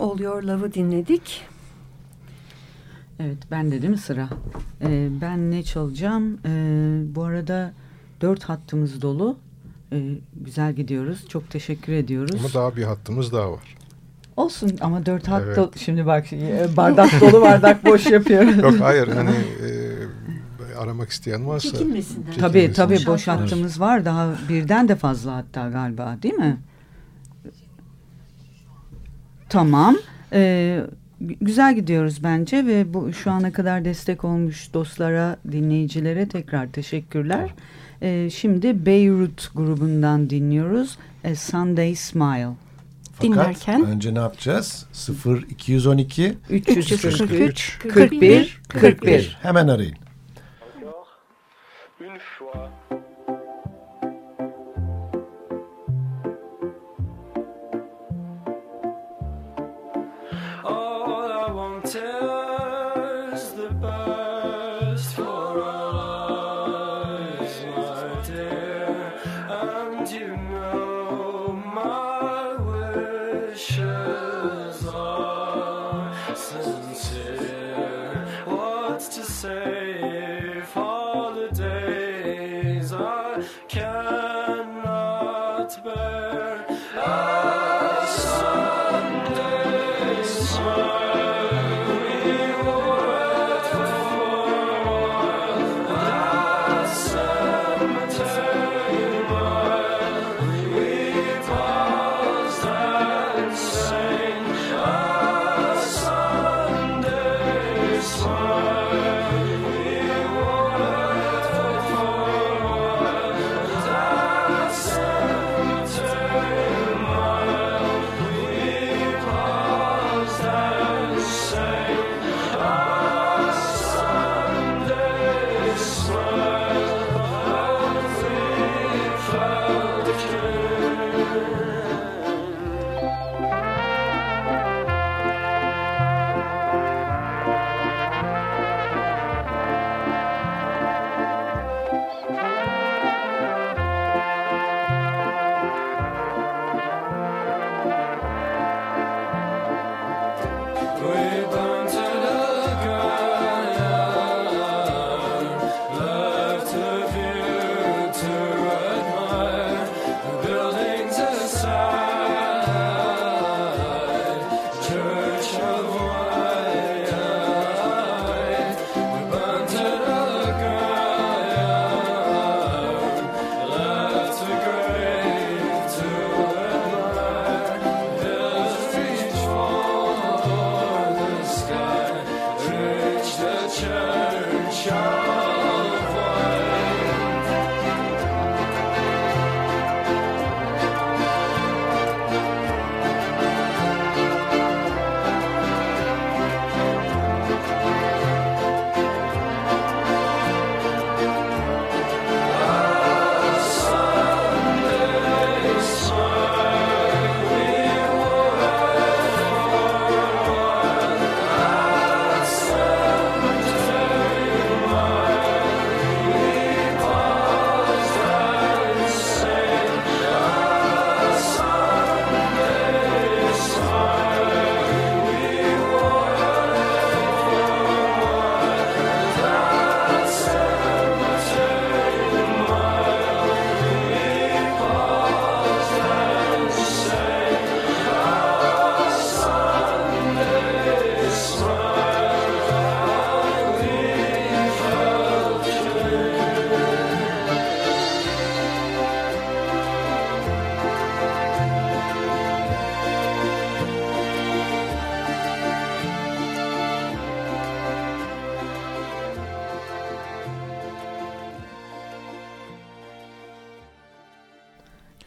All Your Love'ı dinledik. Evet ben de değil mi sıra? Ee, ben ne çalacağım? Ee, bu arada dört hattımız dolu. Ee, güzel gidiyoruz. Çok teşekkür ediyoruz. Ama daha bir hattımız daha var. Olsun ama dört hat Evet. dolu. Şimdi bak e, bardak dolu bardak boş yapıyoruz. Yok hayır hani e, aramak isteyen varsa. Çekinmesinler. Tabii çekinmesin. tabii boş hattımız var. Daha birden de fazla hatta galiba değil mi? Tamam. Ee, gü- güzel gidiyoruz bence ve bu şu ana kadar destek olmuş dostlara, dinleyicilere tekrar teşekkürler. Ee, şimdi Beyrut grubundan dinliyoruz. A Sunday Smile. Fakat Dinlerken- önce ne yapacağız? 0 212 343 41 41. Hemen arayın.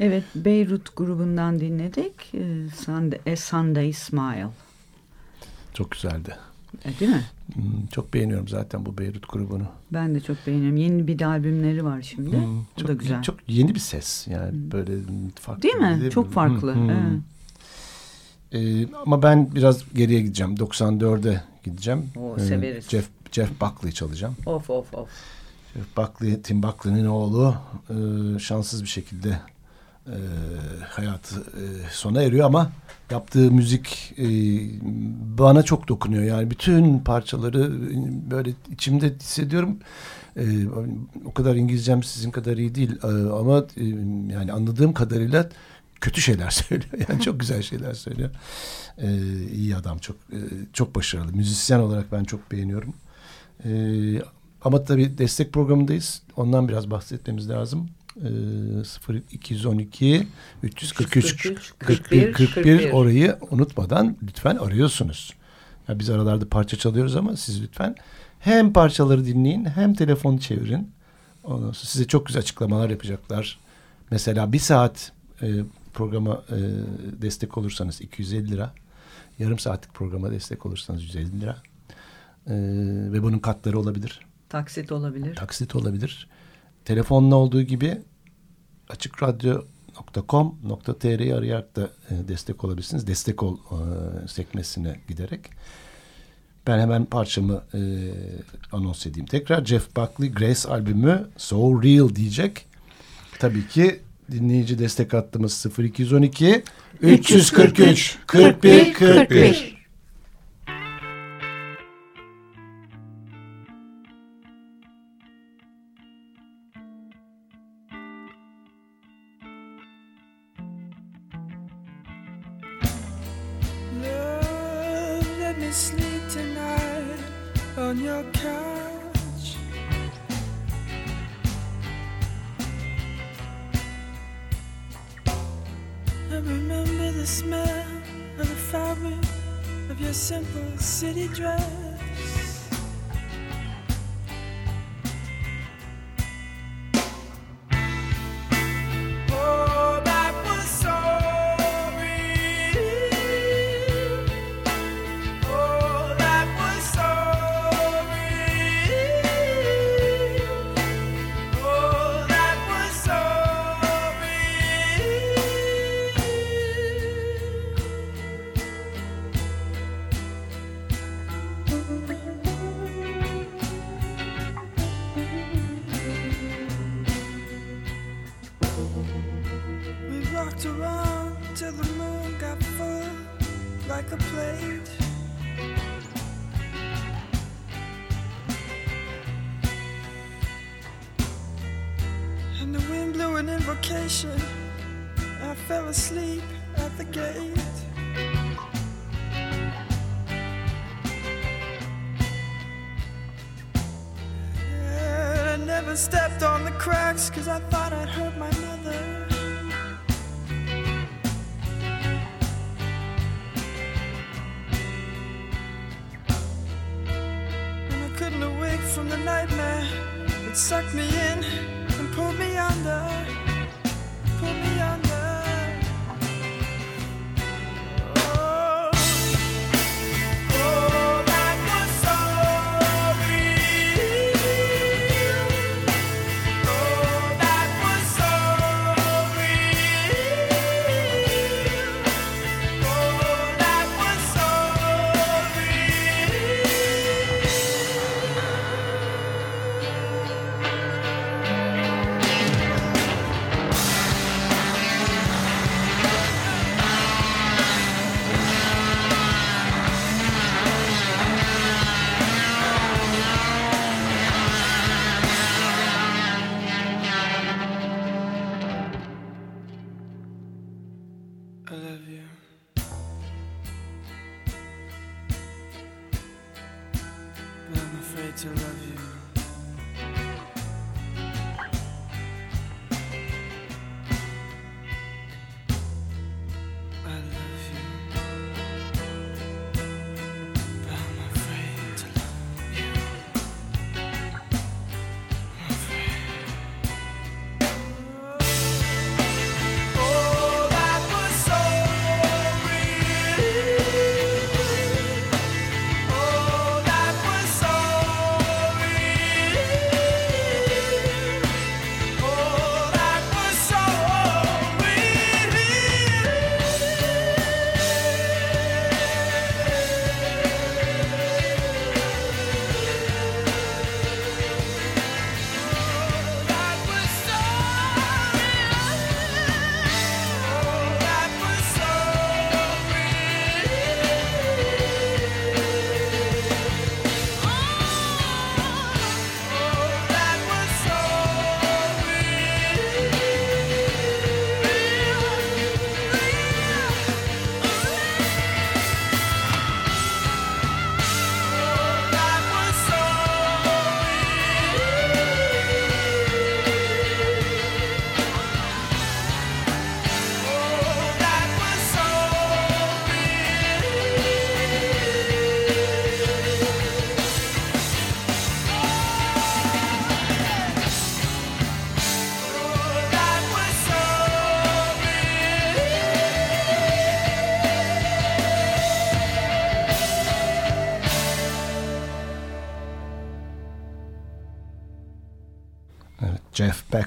Evet Beyrut grubundan dinledik. Ee, Sunday, A Sunday Smile. Çok güzeldi. E, değil mi? Hmm, Çok beğeniyorum zaten bu Beyrut grubunu. Ben de çok beğeniyorum. Yeni bir de albümleri var şimdi. Hmm, Bu çok, da güzel. Çok yeni bir ses yani böyle farklı. Değil mi? Çok farklı, evet. Ee, ama ben biraz geriye gideceğim. 94'e gideceğim. Oo, Ee, severiz. Jeff, Jeff Buckley'i çalacağım. Of of of. Jeff Buckley, Tim Buckley'nin oğlu e, şanssız bir şekilde e, hayatı e, sona eriyor ama yaptığı müzik e, bana çok dokunuyor. Yani bütün parçaları e, böyle içimde hissediyorum. E, o kadar İngilizcem sizin kadar iyi değil e, ama e, yani anladığım kadarıyla kötü şeyler söylüyor. Yani çok güzel şeyler söylüyor. E, iyi adam çok e, çok başarılı. Müzisyen olarak ben çok beğeniyorum. E, ama tabii destek programındayız. Ondan biraz bahsetmemiz lazım. E, 0212 343 41 41 orayı unutmadan lütfen arıyorsunuz. Ya biz aralarda parça çalıyoruz ama siz lütfen hem parçaları dinleyin hem telefonu çevirin. Ondan sonra size çok güzel açıklamalar yapacaklar. Mesela bir saat e, programa e, destek olursanız 250 lira. Yarım saatlik programa destek olursanız 150 lira. E, ve bunun katları olabilir. Taksit olabilir. Taksit olabilir telefonla olduğu gibi açıkradyo.com.tr'yi arayarak da e, destek olabilirsiniz. Destek ol e, sekmesine giderek. Ben hemen parçamı e, anons edeyim. Tekrar Jeff Buckley Grace albümü So Real diyecek. Tabii ki dinleyici destek hattımız 0212 343 41 41. 41.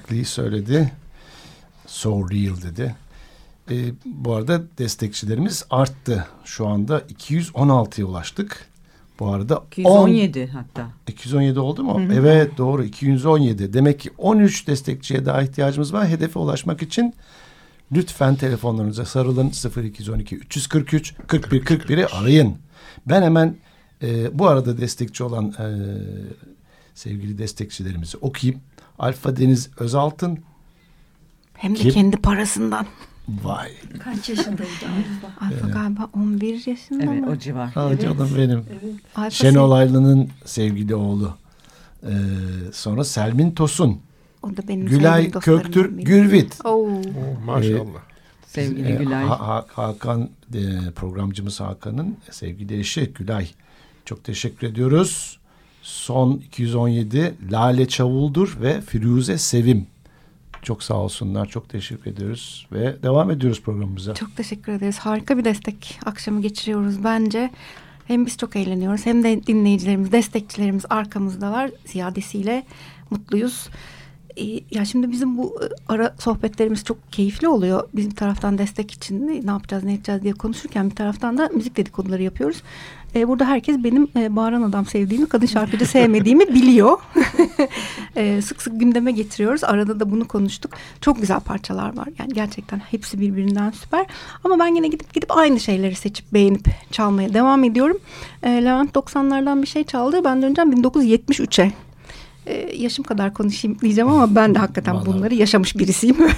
Beckley söyledi. So real dedi. E, bu arada destekçilerimiz arttı. Şu anda 216'ya ulaştık. Bu arada 217 hatta. 217 oldu mu? Hı hı. Evet doğru 217. Demek ki 13 destekçiye daha ihtiyacımız var. Hedefe ulaşmak için lütfen telefonlarınıza sarılın 0212 343 41 41'i arayın. Ben hemen e, bu arada destekçi olan e, sevgili destekçilerimizi okuyayım. Alfa Deniz Özaltın. Hem de Kim? kendi parasından. Vay. Kaç yaşındaydı Alfa? Alfa galiba 11 yaşında Evet mı? o civar. Ha, canım benim. Alfa Şenol Aylı'nın sevgili oğlu. Ee, sonra Selmin Tosun. O da benim Gülay sevgili dostlarımdan Köktür biri. Gürvit. Oo. maşallah. Sevgili Ee, Gülay. Ha- Ha- Hakan e, programcımız Hakan'ın sevgili eşi Gülay. Çok teşekkür ediyoruz. Son 217 Lale Çavuldur ve Firuze Sevim. Çok sağ olsunlar. Çok teşekkür ediyoruz ve devam ediyoruz programımıza. Çok teşekkür ederiz. Harika bir destek akşamı geçiriyoruz bence. Hem biz çok eğleniyoruz hem de dinleyicilerimiz, destekçilerimiz arkamızda var. Ziyadesiyle mutluyuz. Ee, Ya şimdi bizim bu e, ara sohbetlerimiz çok keyifli oluyor. Bizim taraftan destek için ne yapacağız, ne edeceğiz diye konuşurken bir taraftan da müzik dedikoduları yapıyoruz. Ee, burada herkes benim e, bağıran adam sevdiğimi, kadın şarkıcı sevmediğimi biliyor. Ee, sık sık gündeme getiriyoruz. Arada da bunu konuştuk. Çok güzel parçalar var. Yani gerçekten hepsi birbirinden süper. Ama ben yine gidip gidip aynı şeyleri seçip beğenip çalmaya devam ediyorum. Ee, Levent 90'lardan bir şey çaldı. Ben döneceğim 1973'e. Ee, yaşım kadar konuşayım diyeceğim ama ben de hakikaten bunları yaşamış birisiyim.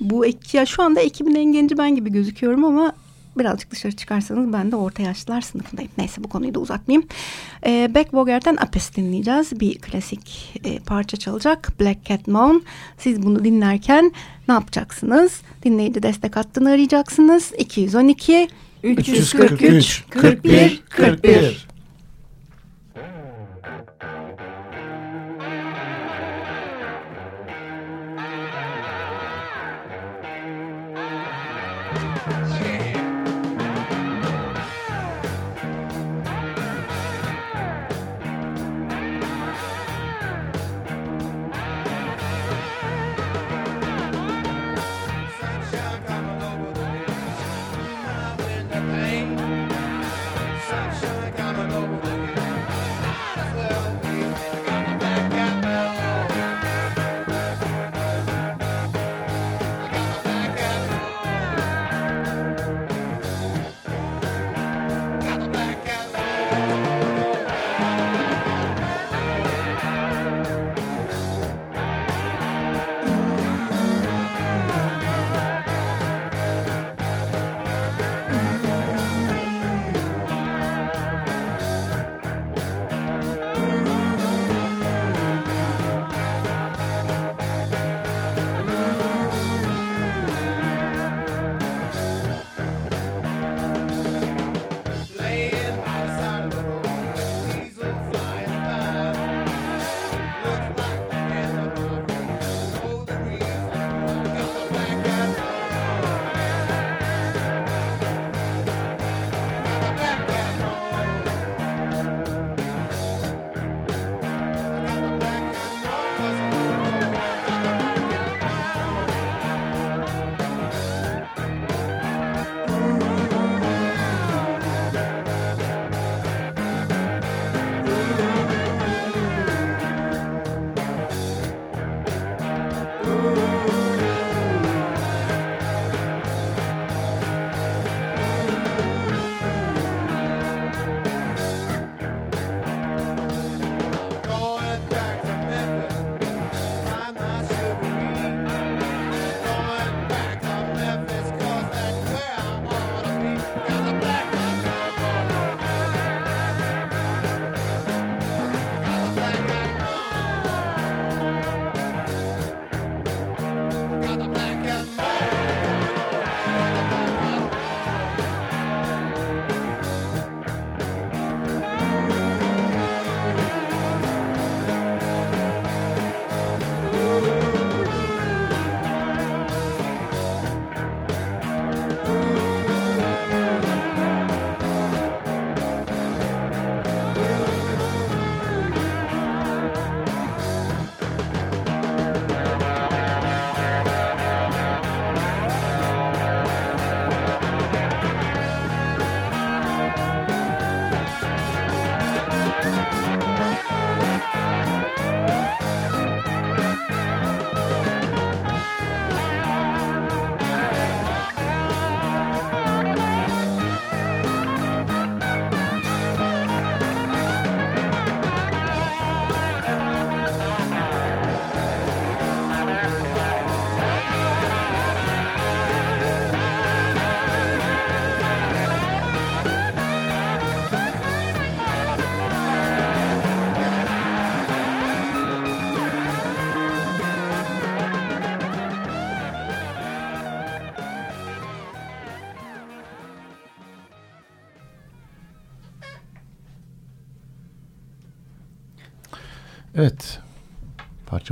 Bu ya şu anda ekibin en genci ben gibi gözüküyorum ama birazcık dışarı çıkarsanız ben de orta yaşlılar sınıfındayım. Neyse bu konuyu da uzatmayayım. Ee, Beck Bogart'tan Apes dinleyeceğiz. Bir klasik e, parça çalacak. Black Cat Moon. Siz bunu dinlerken ne yapacaksınız? Dinleyici destek hattını arayacaksınız. 212 343 41 41.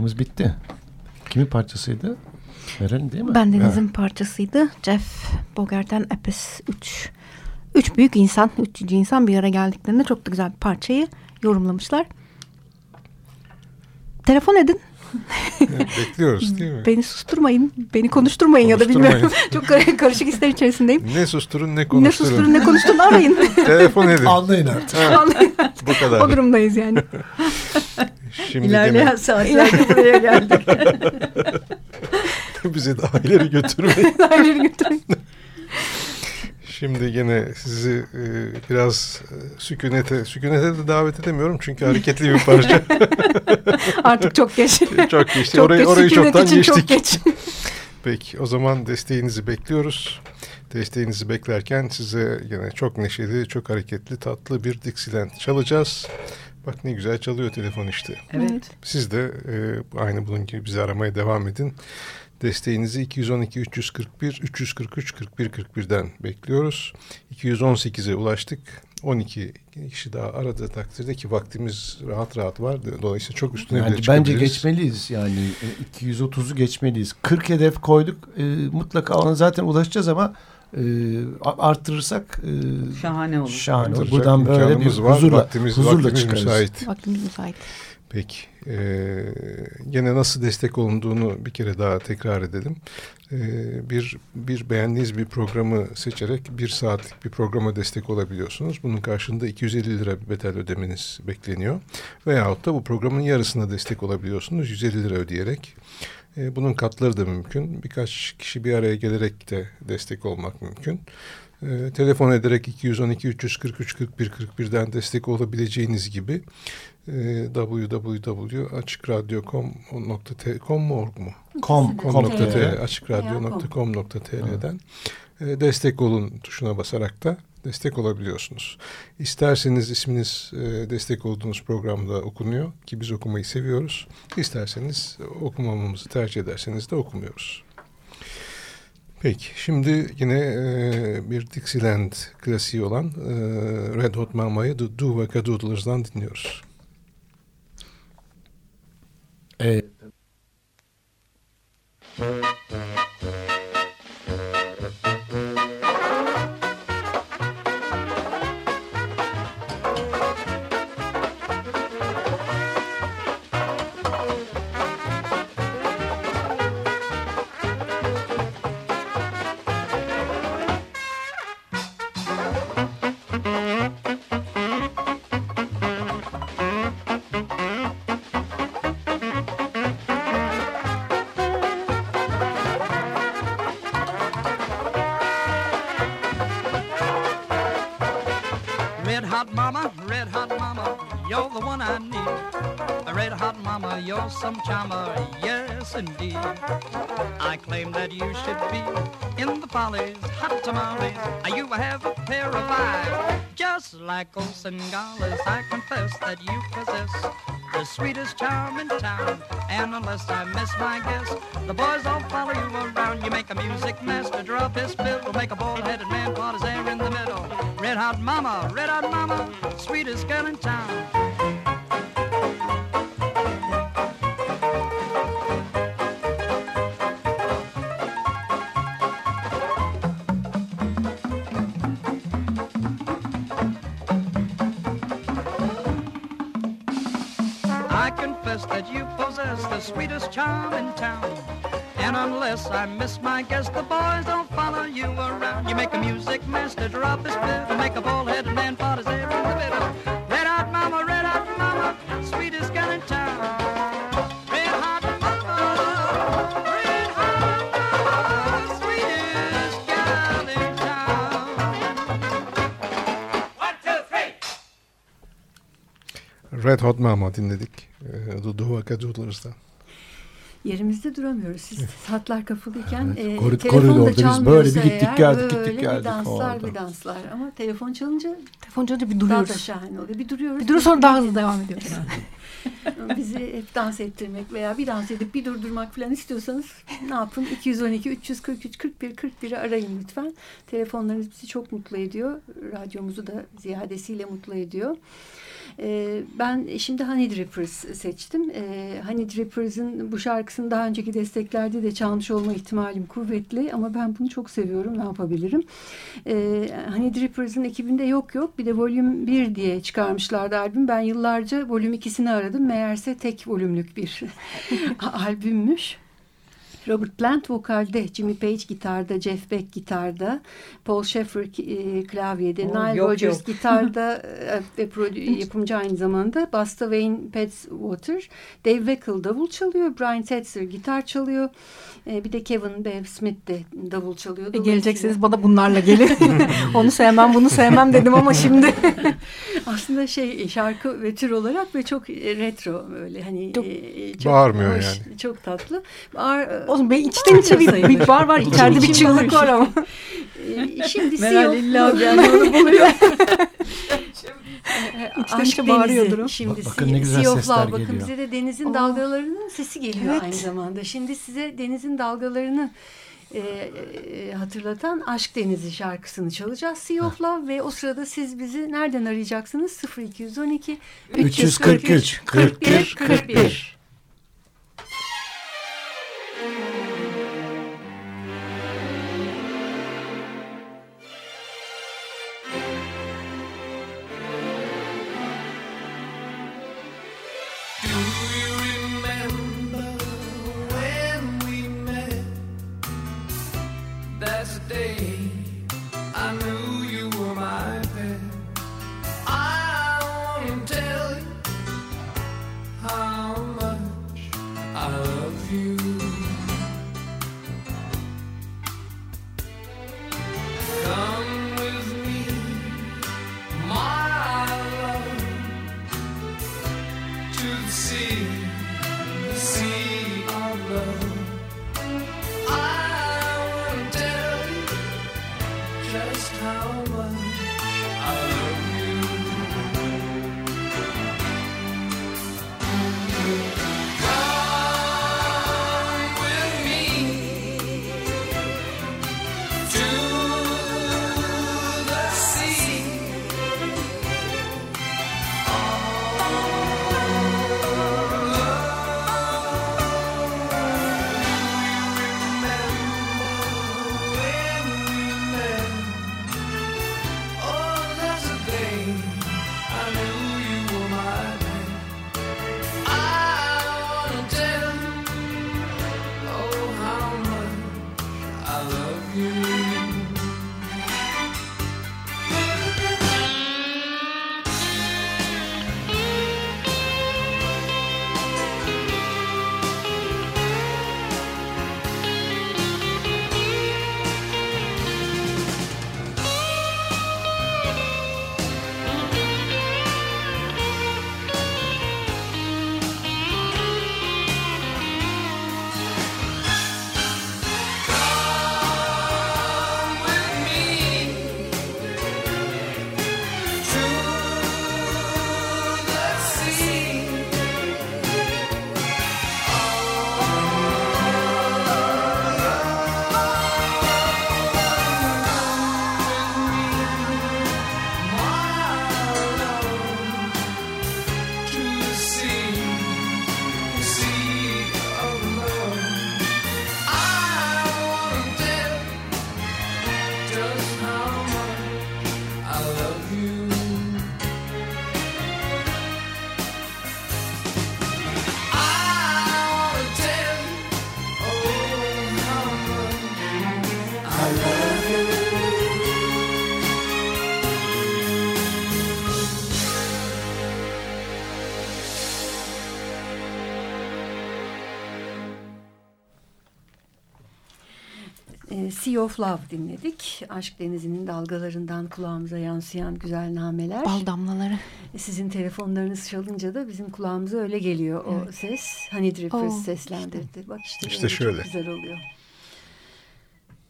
Parçamız bitti. Kimin parçasıydı? Verelim değil mi? Ben Deniz'in parçasıydı. Jeff Bogert'ten Apis 3. Üç büyük insan, üç cici insan bir araya geldiklerinde çok da güzel bir parçayı yorumlamışlar. Telefon edin. Bekliyoruz değil mi? Beni susturmayın, beni konuşturmayın ya da bilmiyorum. Çok kar- karışık hisler içerisindeyim. Ne susturun ne Ne konuşturun. susturun ne konuşturun arayın. Telefon edin. Anlayın artık. Ha, Anlayın Bu kadar. o durumdayız yani. Şimdi İlerleyen gene saatlerde buraya geldik. bizi daha ileri götürmeyin. Aileleri götürün. Şimdi gene sizi e, biraz e, sükunete, sükunete de davet edemiyorum çünkü hareketli bir parça. Artık çok geç. çok geçti. Çok orayı geç, orayı sükunet çoktan için geçtik. çok geç. Peki o zaman desteğinizi bekliyoruz. Desteğinizi beklerken size yine çok neşeli, çok hareketli, tatlı bir Dixieland çalacağız. Bak ne güzel çalıyor telefon işte. Evet. Siz de e, aynı bunun gibi bizi aramaya devam edin. Desteğinizi 212 341 343 41 41'den bekliyoruz. 218'e ulaştık. 12 kişi daha aradığı takdirde ki vaktimiz rahat rahat var. Dolayısıyla çok üstüne bile Yani bence çıkabiliriz. geçmeliyiz yani e, 230'u geçmeliyiz. 40 hedef koyduk e, mutlaka ona zaten ulaşacağız ama e, artırırsak e, Şahane olur. Şahane olur. Buradan böyle bir var. huzurla, Vaktimiz, huzurla vaktimiz çıkarız. müsait. Vaktimiz müsait. Peki. Ee, gene nasıl destek olunduğunu bir kere daha tekrar edelim. Ee, bir, bir beğendiğiniz bir programı seçerek bir saatlik bir programa destek olabiliyorsunuz. Bunun karşılığında 250 lira bir bedel ödemeniz bekleniyor. Veyahut da bu programın yarısına destek olabiliyorsunuz 150 lira ödeyerek. Ee, bunun katları da mümkün. Birkaç kişi bir araya gelerek de destek olmak mümkün. Ee, telefon ederek 212 343 41 41'den destek olabileceğiniz gibi e, www.açıkradyo.com mu org mu? Com, Com.tr com.tr. açıkradyo.com.tr'den e, destek olun tuşuna basarak da destek olabiliyorsunuz. İsterseniz isminiz e, destek olduğunuz programda okunuyor ki biz okumayı seviyoruz. İsterseniz okumamamızı tercih ederseniz de okumuyoruz. Peki şimdi yine e, bir Dixieland klasiği olan e, Red Hot Mama'yı Do Wackadoodlers'dan dinliyoruz. Evet. Some charmer, uh, yes indeed. I claim that you should be in the follies, hot tamales. Uh, you have a pair of eyes, just like old Singales. I confess that you possess the sweetest charm in town. And unless I miss my guess, the boys all follow you around. You make a music master drop his fiddle, make a bald-headed man put his hair in the middle. Red hot mama, red hot mama, sweetest girl in town. You possess the sweetest charm in town. And unless I miss my guess, the boys don't follow you around. You make a music master drop his fiddle, make a bald-headed man part his hair in the middle. Red Hot Mama dinledik. The Do Wackadoodlers'dan. Yerimizde duramıyoruz. Siz hatlar kapalıyken Evet, e, korid- telefon da koridorda biz çalmıyorsa böyle bir gittik eğer, geldik, gittik böyle geldik bir danslar orada. bir danslar. Ama telefon çalınca Telefon çalınca bir daha duruyoruz. da şahane oluyor. Bir duruyoruz. Bir duruyor sonra daha hızlı devam ediyoruz. Bizi hep dans ettirmek veya bir dans edip bir durdurmak falan istiyorsanız ne yapın? 212 343 41 41'i arayın lütfen. Telefonlarınız bizi çok mutlu ediyor. Radyomuzu da ziyadesiyle mutlu ediyor. E, ben şimdi Honey Drippers seçtim. E, Honey Drippers'ın bu şarkısını daha önceki desteklerde de çalmış olma ihtimalim kuvvetli ama ben bunu çok seviyorum. Ne yapabilirim? E, Honey Drippers'ın ekibinde yok yok bir de volüm 1 diye çıkarmışlardı albüm. Ben yıllarca volüm 2'sini aradım. Meğerse tek volümlük bir albümmüş. Robert Plant vokalde, Jimmy Page gitarda, Jeff Beck gitarda, Paul Shaffer e, klavyede, Oo, Nile yok, Rodgers yok. gitarda e, ve yapımcı aynı zamanda. Basta Wayne Water, Dave Weckl davul çalıyor, Brian Setzer gitar çalıyor. E, bir de Kevin Bev Smith de davul çalıyor. E, geleceksiniz bana bunlarla gelin. Onu sevmem bunu sevmem dedim ama şimdi. Aslında şey şarkı ve tür olarak ve çok retro böyle hani Çok- e, Bağırmıyor hoş, yani. Çok tatlı. Bağır, Olsun ben içten içe bir, bir var var içeride bir çığlık var ama. E, Şimdi Meral CEO illa bir yerden onu buluyor. İçten içe bağırıyordur o. Şimdi Bak- bakın ne güzel Sea of sesler Love. Bakın geliyor. bize de denizin dalgalarının sesi geliyor Evet. aynı zamanda. Şimdi size denizin dalgalarını e, e, hatırlatan Aşk Denizi şarkısını çalacağız. Sea of Love ve o sırada siz bizi nereden arayacaksınız? 0212 343 41 41 Do sea of Love dinledik. Aşk denizinin dalgalarından kulağımıza yansıyan güzel nameler. Bal damlaları. E, Sizin telefonlarınız çalınca da bizim kulağımıza öyle geliyor o Evet. ses. Honey Drippers Oo, seslendirdi. Bak işte, İşte şöyle. çok güzel oluyor.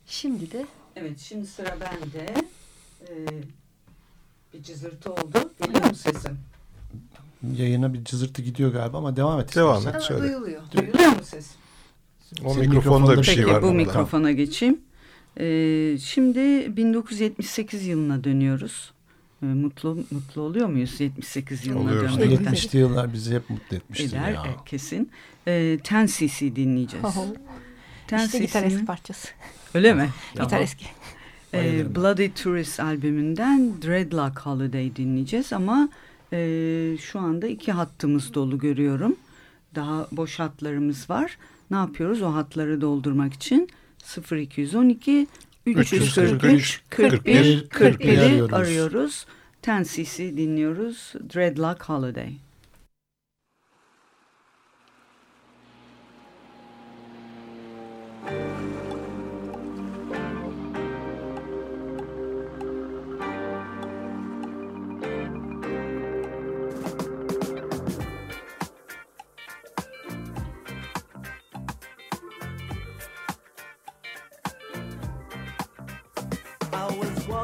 Şimdi de Evet şimdi sıra bende. Ee, bir cızırtı oldu. Geliyor mu sesim? Yayına bir cızırtı gidiyor galiba ama devam et. Devam et. Duyuluyor. Duyuluyor mu sesim? O Senin mikrofonda bir şey Peki var. bu bunda. mikrofona geçeyim. Ee, şimdi 1978 yılına dönüyoruz. Ee, mutlu mutlu oluyor muyuz 78 yılına Oluyoruz. dönmekten? 70'li yıllar bizi hep mutlu etmiştir Eder, ya. E, kesin. Ee, Ten CC dinleyeceğiz. Oh, Ten işte gitar eski parçası. Öyle mi? Gitar eski. Ee, Bloody Tourist albümünden Dreadlock Holiday dinleyeceğiz ama e, şu anda iki hattımız dolu görüyorum. Daha boş hatlarımız var. Ne yapıyoruz o hatları doldurmak için? 0212 343 41 41 arıyoruz. Ten dinliyoruz. Dreadlock Holiday.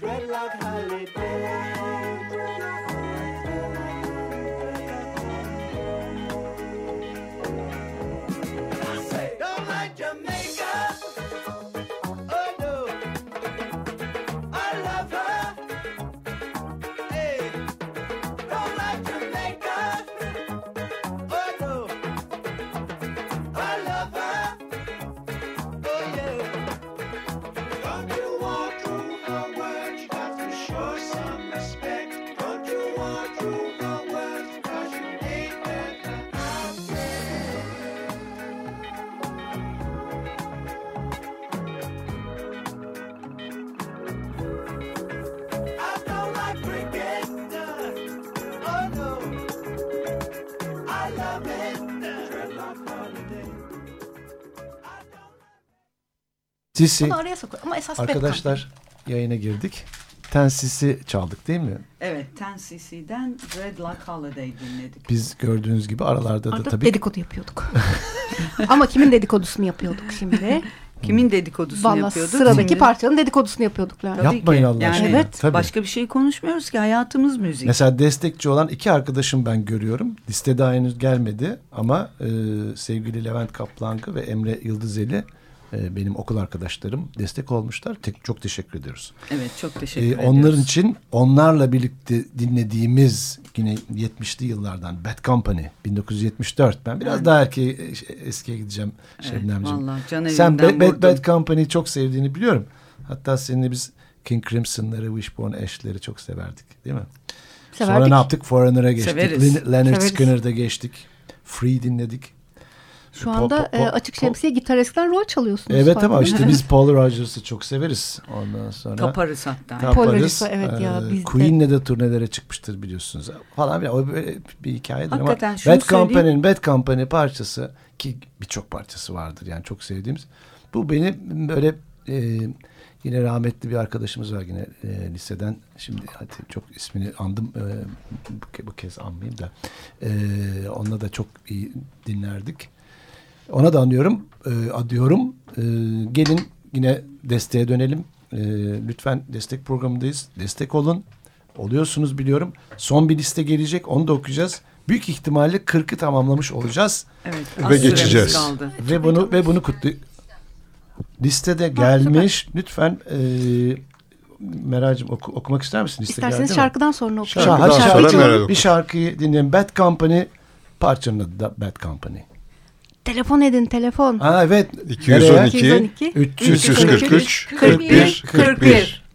dreadlock holiday. Sisi. Onu araya sokuyor ama esas Arkadaşlar Batman. yayına girdik. Ten Sisi çaldık değil mi? Evet Ten Sisi'den Red Like Holiday dinledik. Biz gördüğünüz gibi aralarda Arada da tabii. dedikodu yapıyorduk. ama kimin dedikodusunu yapıyorduk şimdi? Kimin dedikodusunu Vallahi yapıyorduk? sıradaki Hı. parçanın dedikodusunu yapıyorduk. Yani. Yapmayın Allah yani. Evet. Tabii. Başka bir şey konuşmuyoruz ki hayatımız müzik. Mesela destekçi olan iki arkadaşım ben görüyorum. Liste daha henüz gelmedi ama e, sevgili Levent Kaplangı ve Emre Yıldızeli e, benim okul arkadaşlarım destek olmuşlar. Tek, çok teşekkür ediyoruz. Evet çok teşekkür E, ediyoruz. onların için onlarla birlikte dinlediğimiz yine 70'li yıllardan Bad Company 1974. Ben biraz Evet. daha erkeğe, eskiye gideceğim Evet, Şebnemciğim. Sen Bad, Bad. Bad Company'yi çok sevdiğini biliyorum. Hatta seninle biz King Crimson'ları, Wishbone Ash'leri çok severdik değil mi? Sonra Severdik. ne yaptık? Foreigner'a geçtik. Severiz. Leonard Severiz. Skinner'da geçtik. Free dinledik. Şu anda po- po- e, açık po- şemsiye gitaristler rol çalıyorsunuz. Evet ama işte biz Paul Rogers'ı çok severiz. Ondan sonra Taparız hatta. taparız. Paul Rogers'ı, evet ya, Ee, biz de. Queen'le de turnelere çıkmıştır biliyorsunuz. Falan bir, o böyle bir hikayedir Hakikaten ama şunu Bad. Company'nin Bad Company parçası ki birçok parçası vardır yani çok sevdiğimiz. Bu beni böyle e, yine rahmetli bir arkadaşımız var yine e, liseden. Şimdi hadi çok ismini andım. E, bu, bu kez anmayayım da. E, onunla da çok iyi dinlerdik. Ona da anıyorum, e, adıyorum. E, gelin yine desteğe dönelim. E, lütfen destek programındayız. Destek olun. Oluyorsunuz biliyorum. Son bir liste gelecek. Onu da okuyacağız. Büyük ihtimalle 40'ı tamamlamış olacağız. Evet. Ve geçeceğiz. Kaldı. Ve bunu ve bunu kutlu listede gelmiş. Lütfen e, Meral'cim oku- okumak ister misin? Liste İsterseniz geldi mi? şarkıdan sonra okuyalım. Şarkı, Şarkıdan hadi sonra şarkı. Bir şarkıyı dinleyelim. Bad Company parçanın adı da Bad Company. Telefon edin telefon. Aa evet. 212 Nereye? 212 343 41 41. 41.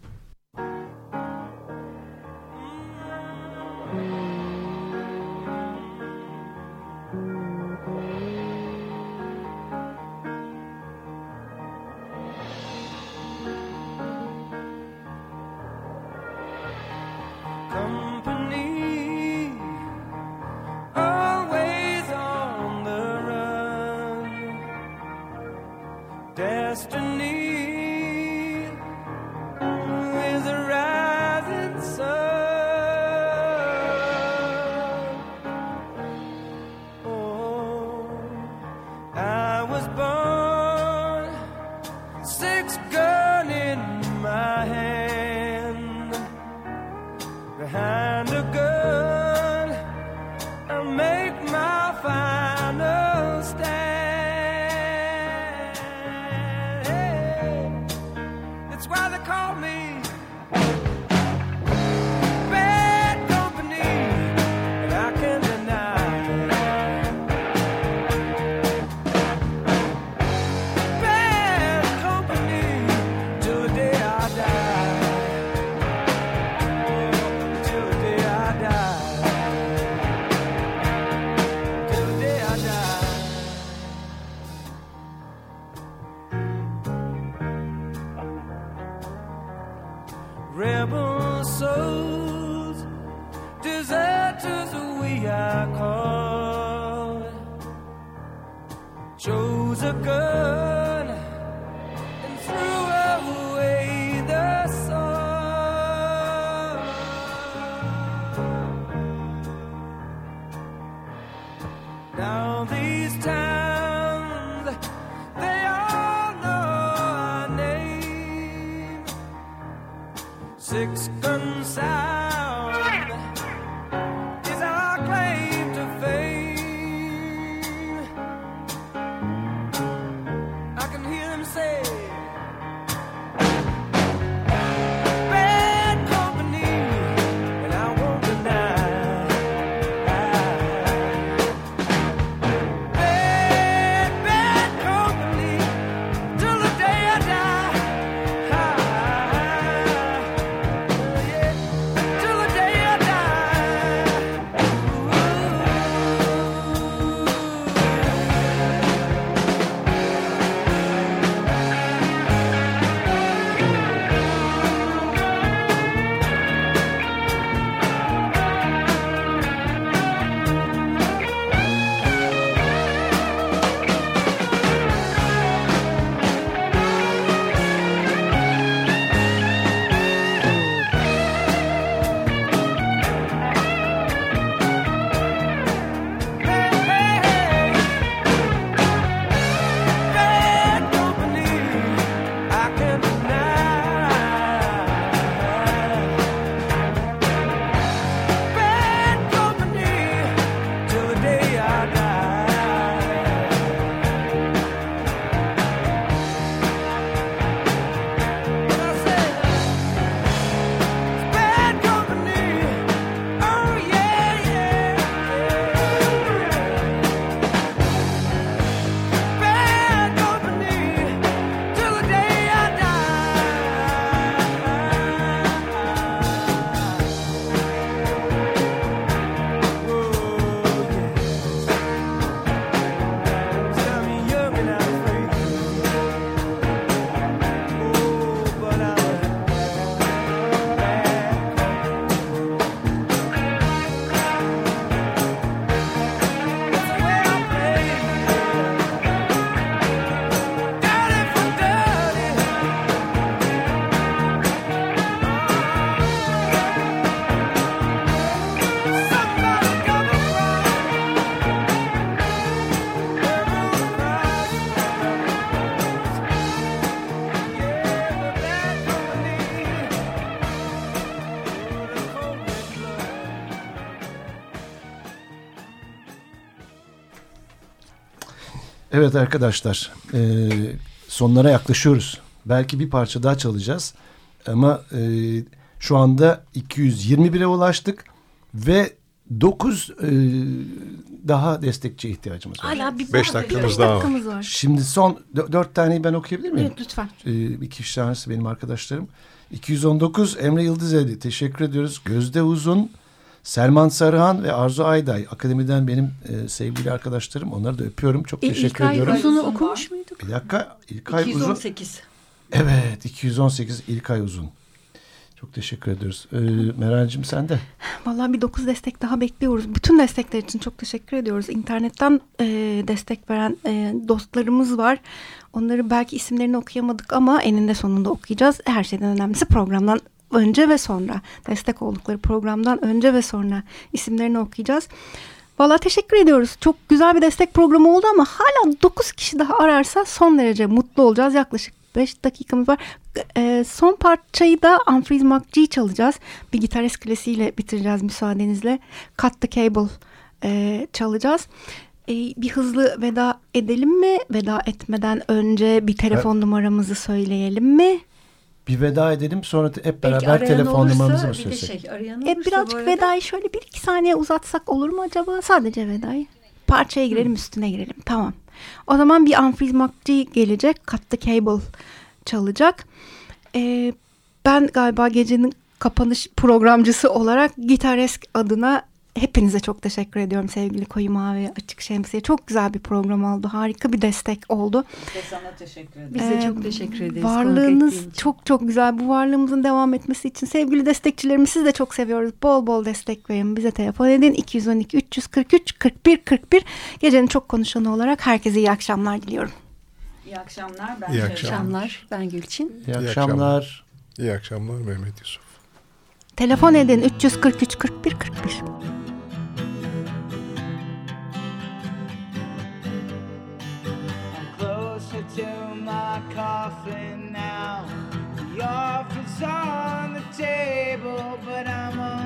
Evet arkadaşlar, e, sonlara yaklaşıyoruz. Belki bir parça daha çalacağız. Ama e, şu anda 221'e ulaştık ve 9 e, daha destekçiye ihtiyacımız var. Hala bir Beş var. dakikamız Beş daha var. dakikamız var. Şimdi son dö- dört taneyi ben okuyabilir miyim? Evet, lütfen. Ee, iki üç tanesi benim arkadaşlarım. 219 Emre Yıldızeli teşekkür ediyoruz. Gözde Uzun, Selman Sarıhan ve Arzu Ayday. Akademiden benim e, sevgili arkadaşlarım. Onları da öpüyorum. Çok E, teşekkür İlkay ediyorum. Uzun'u okumuş muyduk? Bir dakika. İlkay Uzun. 218. Evet 218 İlkay Uzun. Çok teşekkür ediyoruz. Ee, Meral'cim sen de. Vallahi bir dokuz destek daha bekliyoruz. Bütün destekler için çok teşekkür ediyoruz. İnternetten e, destek veren e, dostlarımız var. Onları belki isimlerini okuyamadık ama eninde sonunda okuyacağız. Her şeyden önemlisi programdan önce ve sonra. Destek oldukları programdan önce ve sonra isimlerini okuyacağız. Vallahi teşekkür ediyoruz. Çok güzel bir destek programı oldu ama hala 9 kişi daha ararsa son derece mutlu olacağız. Yaklaşık 5 dakikamız var. E, son parçayı da Unfreeze McGee çalacağız. Bir gitarist klasiğiyle bitireceğiz müsaadenizle. Cut the Cable e, çalacağız. E, bir hızlı veda edelim mi? Veda etmeden önce bir telefon numaramızı söyleyelim mi? Bir veda edelim sonra hep beraber telefon numaramızı mı söylesek? şey, E, birazcık arada- vedayı şöyle bir iki saniye uzatsak olur mu acaba? Sadece vedayı. Parçaya girelim üstüne girelim. Tamam. O zaman bir McGee gelecek. Cut the Cable çalacak. E, ben galiba gecenin kapanış programcısı olarak Gitaresk adına hepinize çok teşekkür ediyorum sevgili Koyu Mavi Açık Şemsiye. Çok güzel bir program oldu. Harika bir destek oldu. Ve sana teşekkür ederim. Biz de Ee, çok teşekkür ederiz. Varlığınız çok çok güzel. Bu varlığımızın devam etmesi için sevgili destekçilerimiz siz de çok seviyoruz. Bol bol destek verin. Bize telefon edin. 212 343 41 41. Gecenin çok konuşanı olarak herkese iyi akşamlar diliyorum. İyi akşamlar. Ben İyi Şevval. akşamlar. Ben Gülçin. İyi akşamlar. İyi akşamlar Mehmet Yusuf. Telefon edin 343 41 41. I'm closer to my coffin now. The offer's on the table, but I'm unable,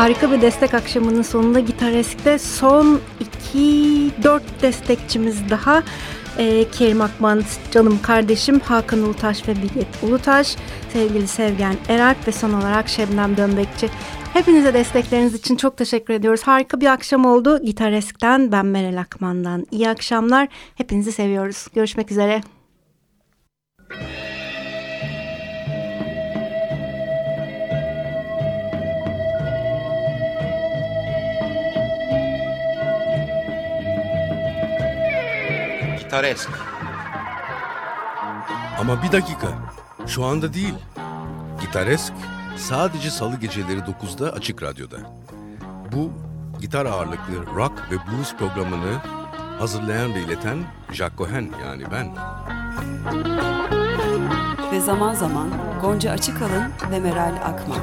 Harika bir destek akşamının sonunda Gitaresk'te son 2-4 destekçimiz daha. Ee, Kerim Akman, canım kardeşim Hakan Ulutaş ve Bilget Ulutaş, sevgili Sevgen Eralp ve son olarak Şebnem Dönbekçi. Hepinize destekleriniz için çok teşekkür ediyoruz. Harika bir akşam oldu. Gitaresk'ten ben Meral Akman'dan. İyi akşamlar. Hepinizi seviyoruz. Görüşmek üzere. Gitaresk. Ama bir dakika. Şu anda değil. Gitaresk sadece salı geceleri 9'da Açık Radyo'da. Bu gitar ağırlıklı rock ve blues programını hazırlayan ve ileten Jack Cohen yani ben. Ve zaman zaman Gonca Açıkalın ve Meral Akman.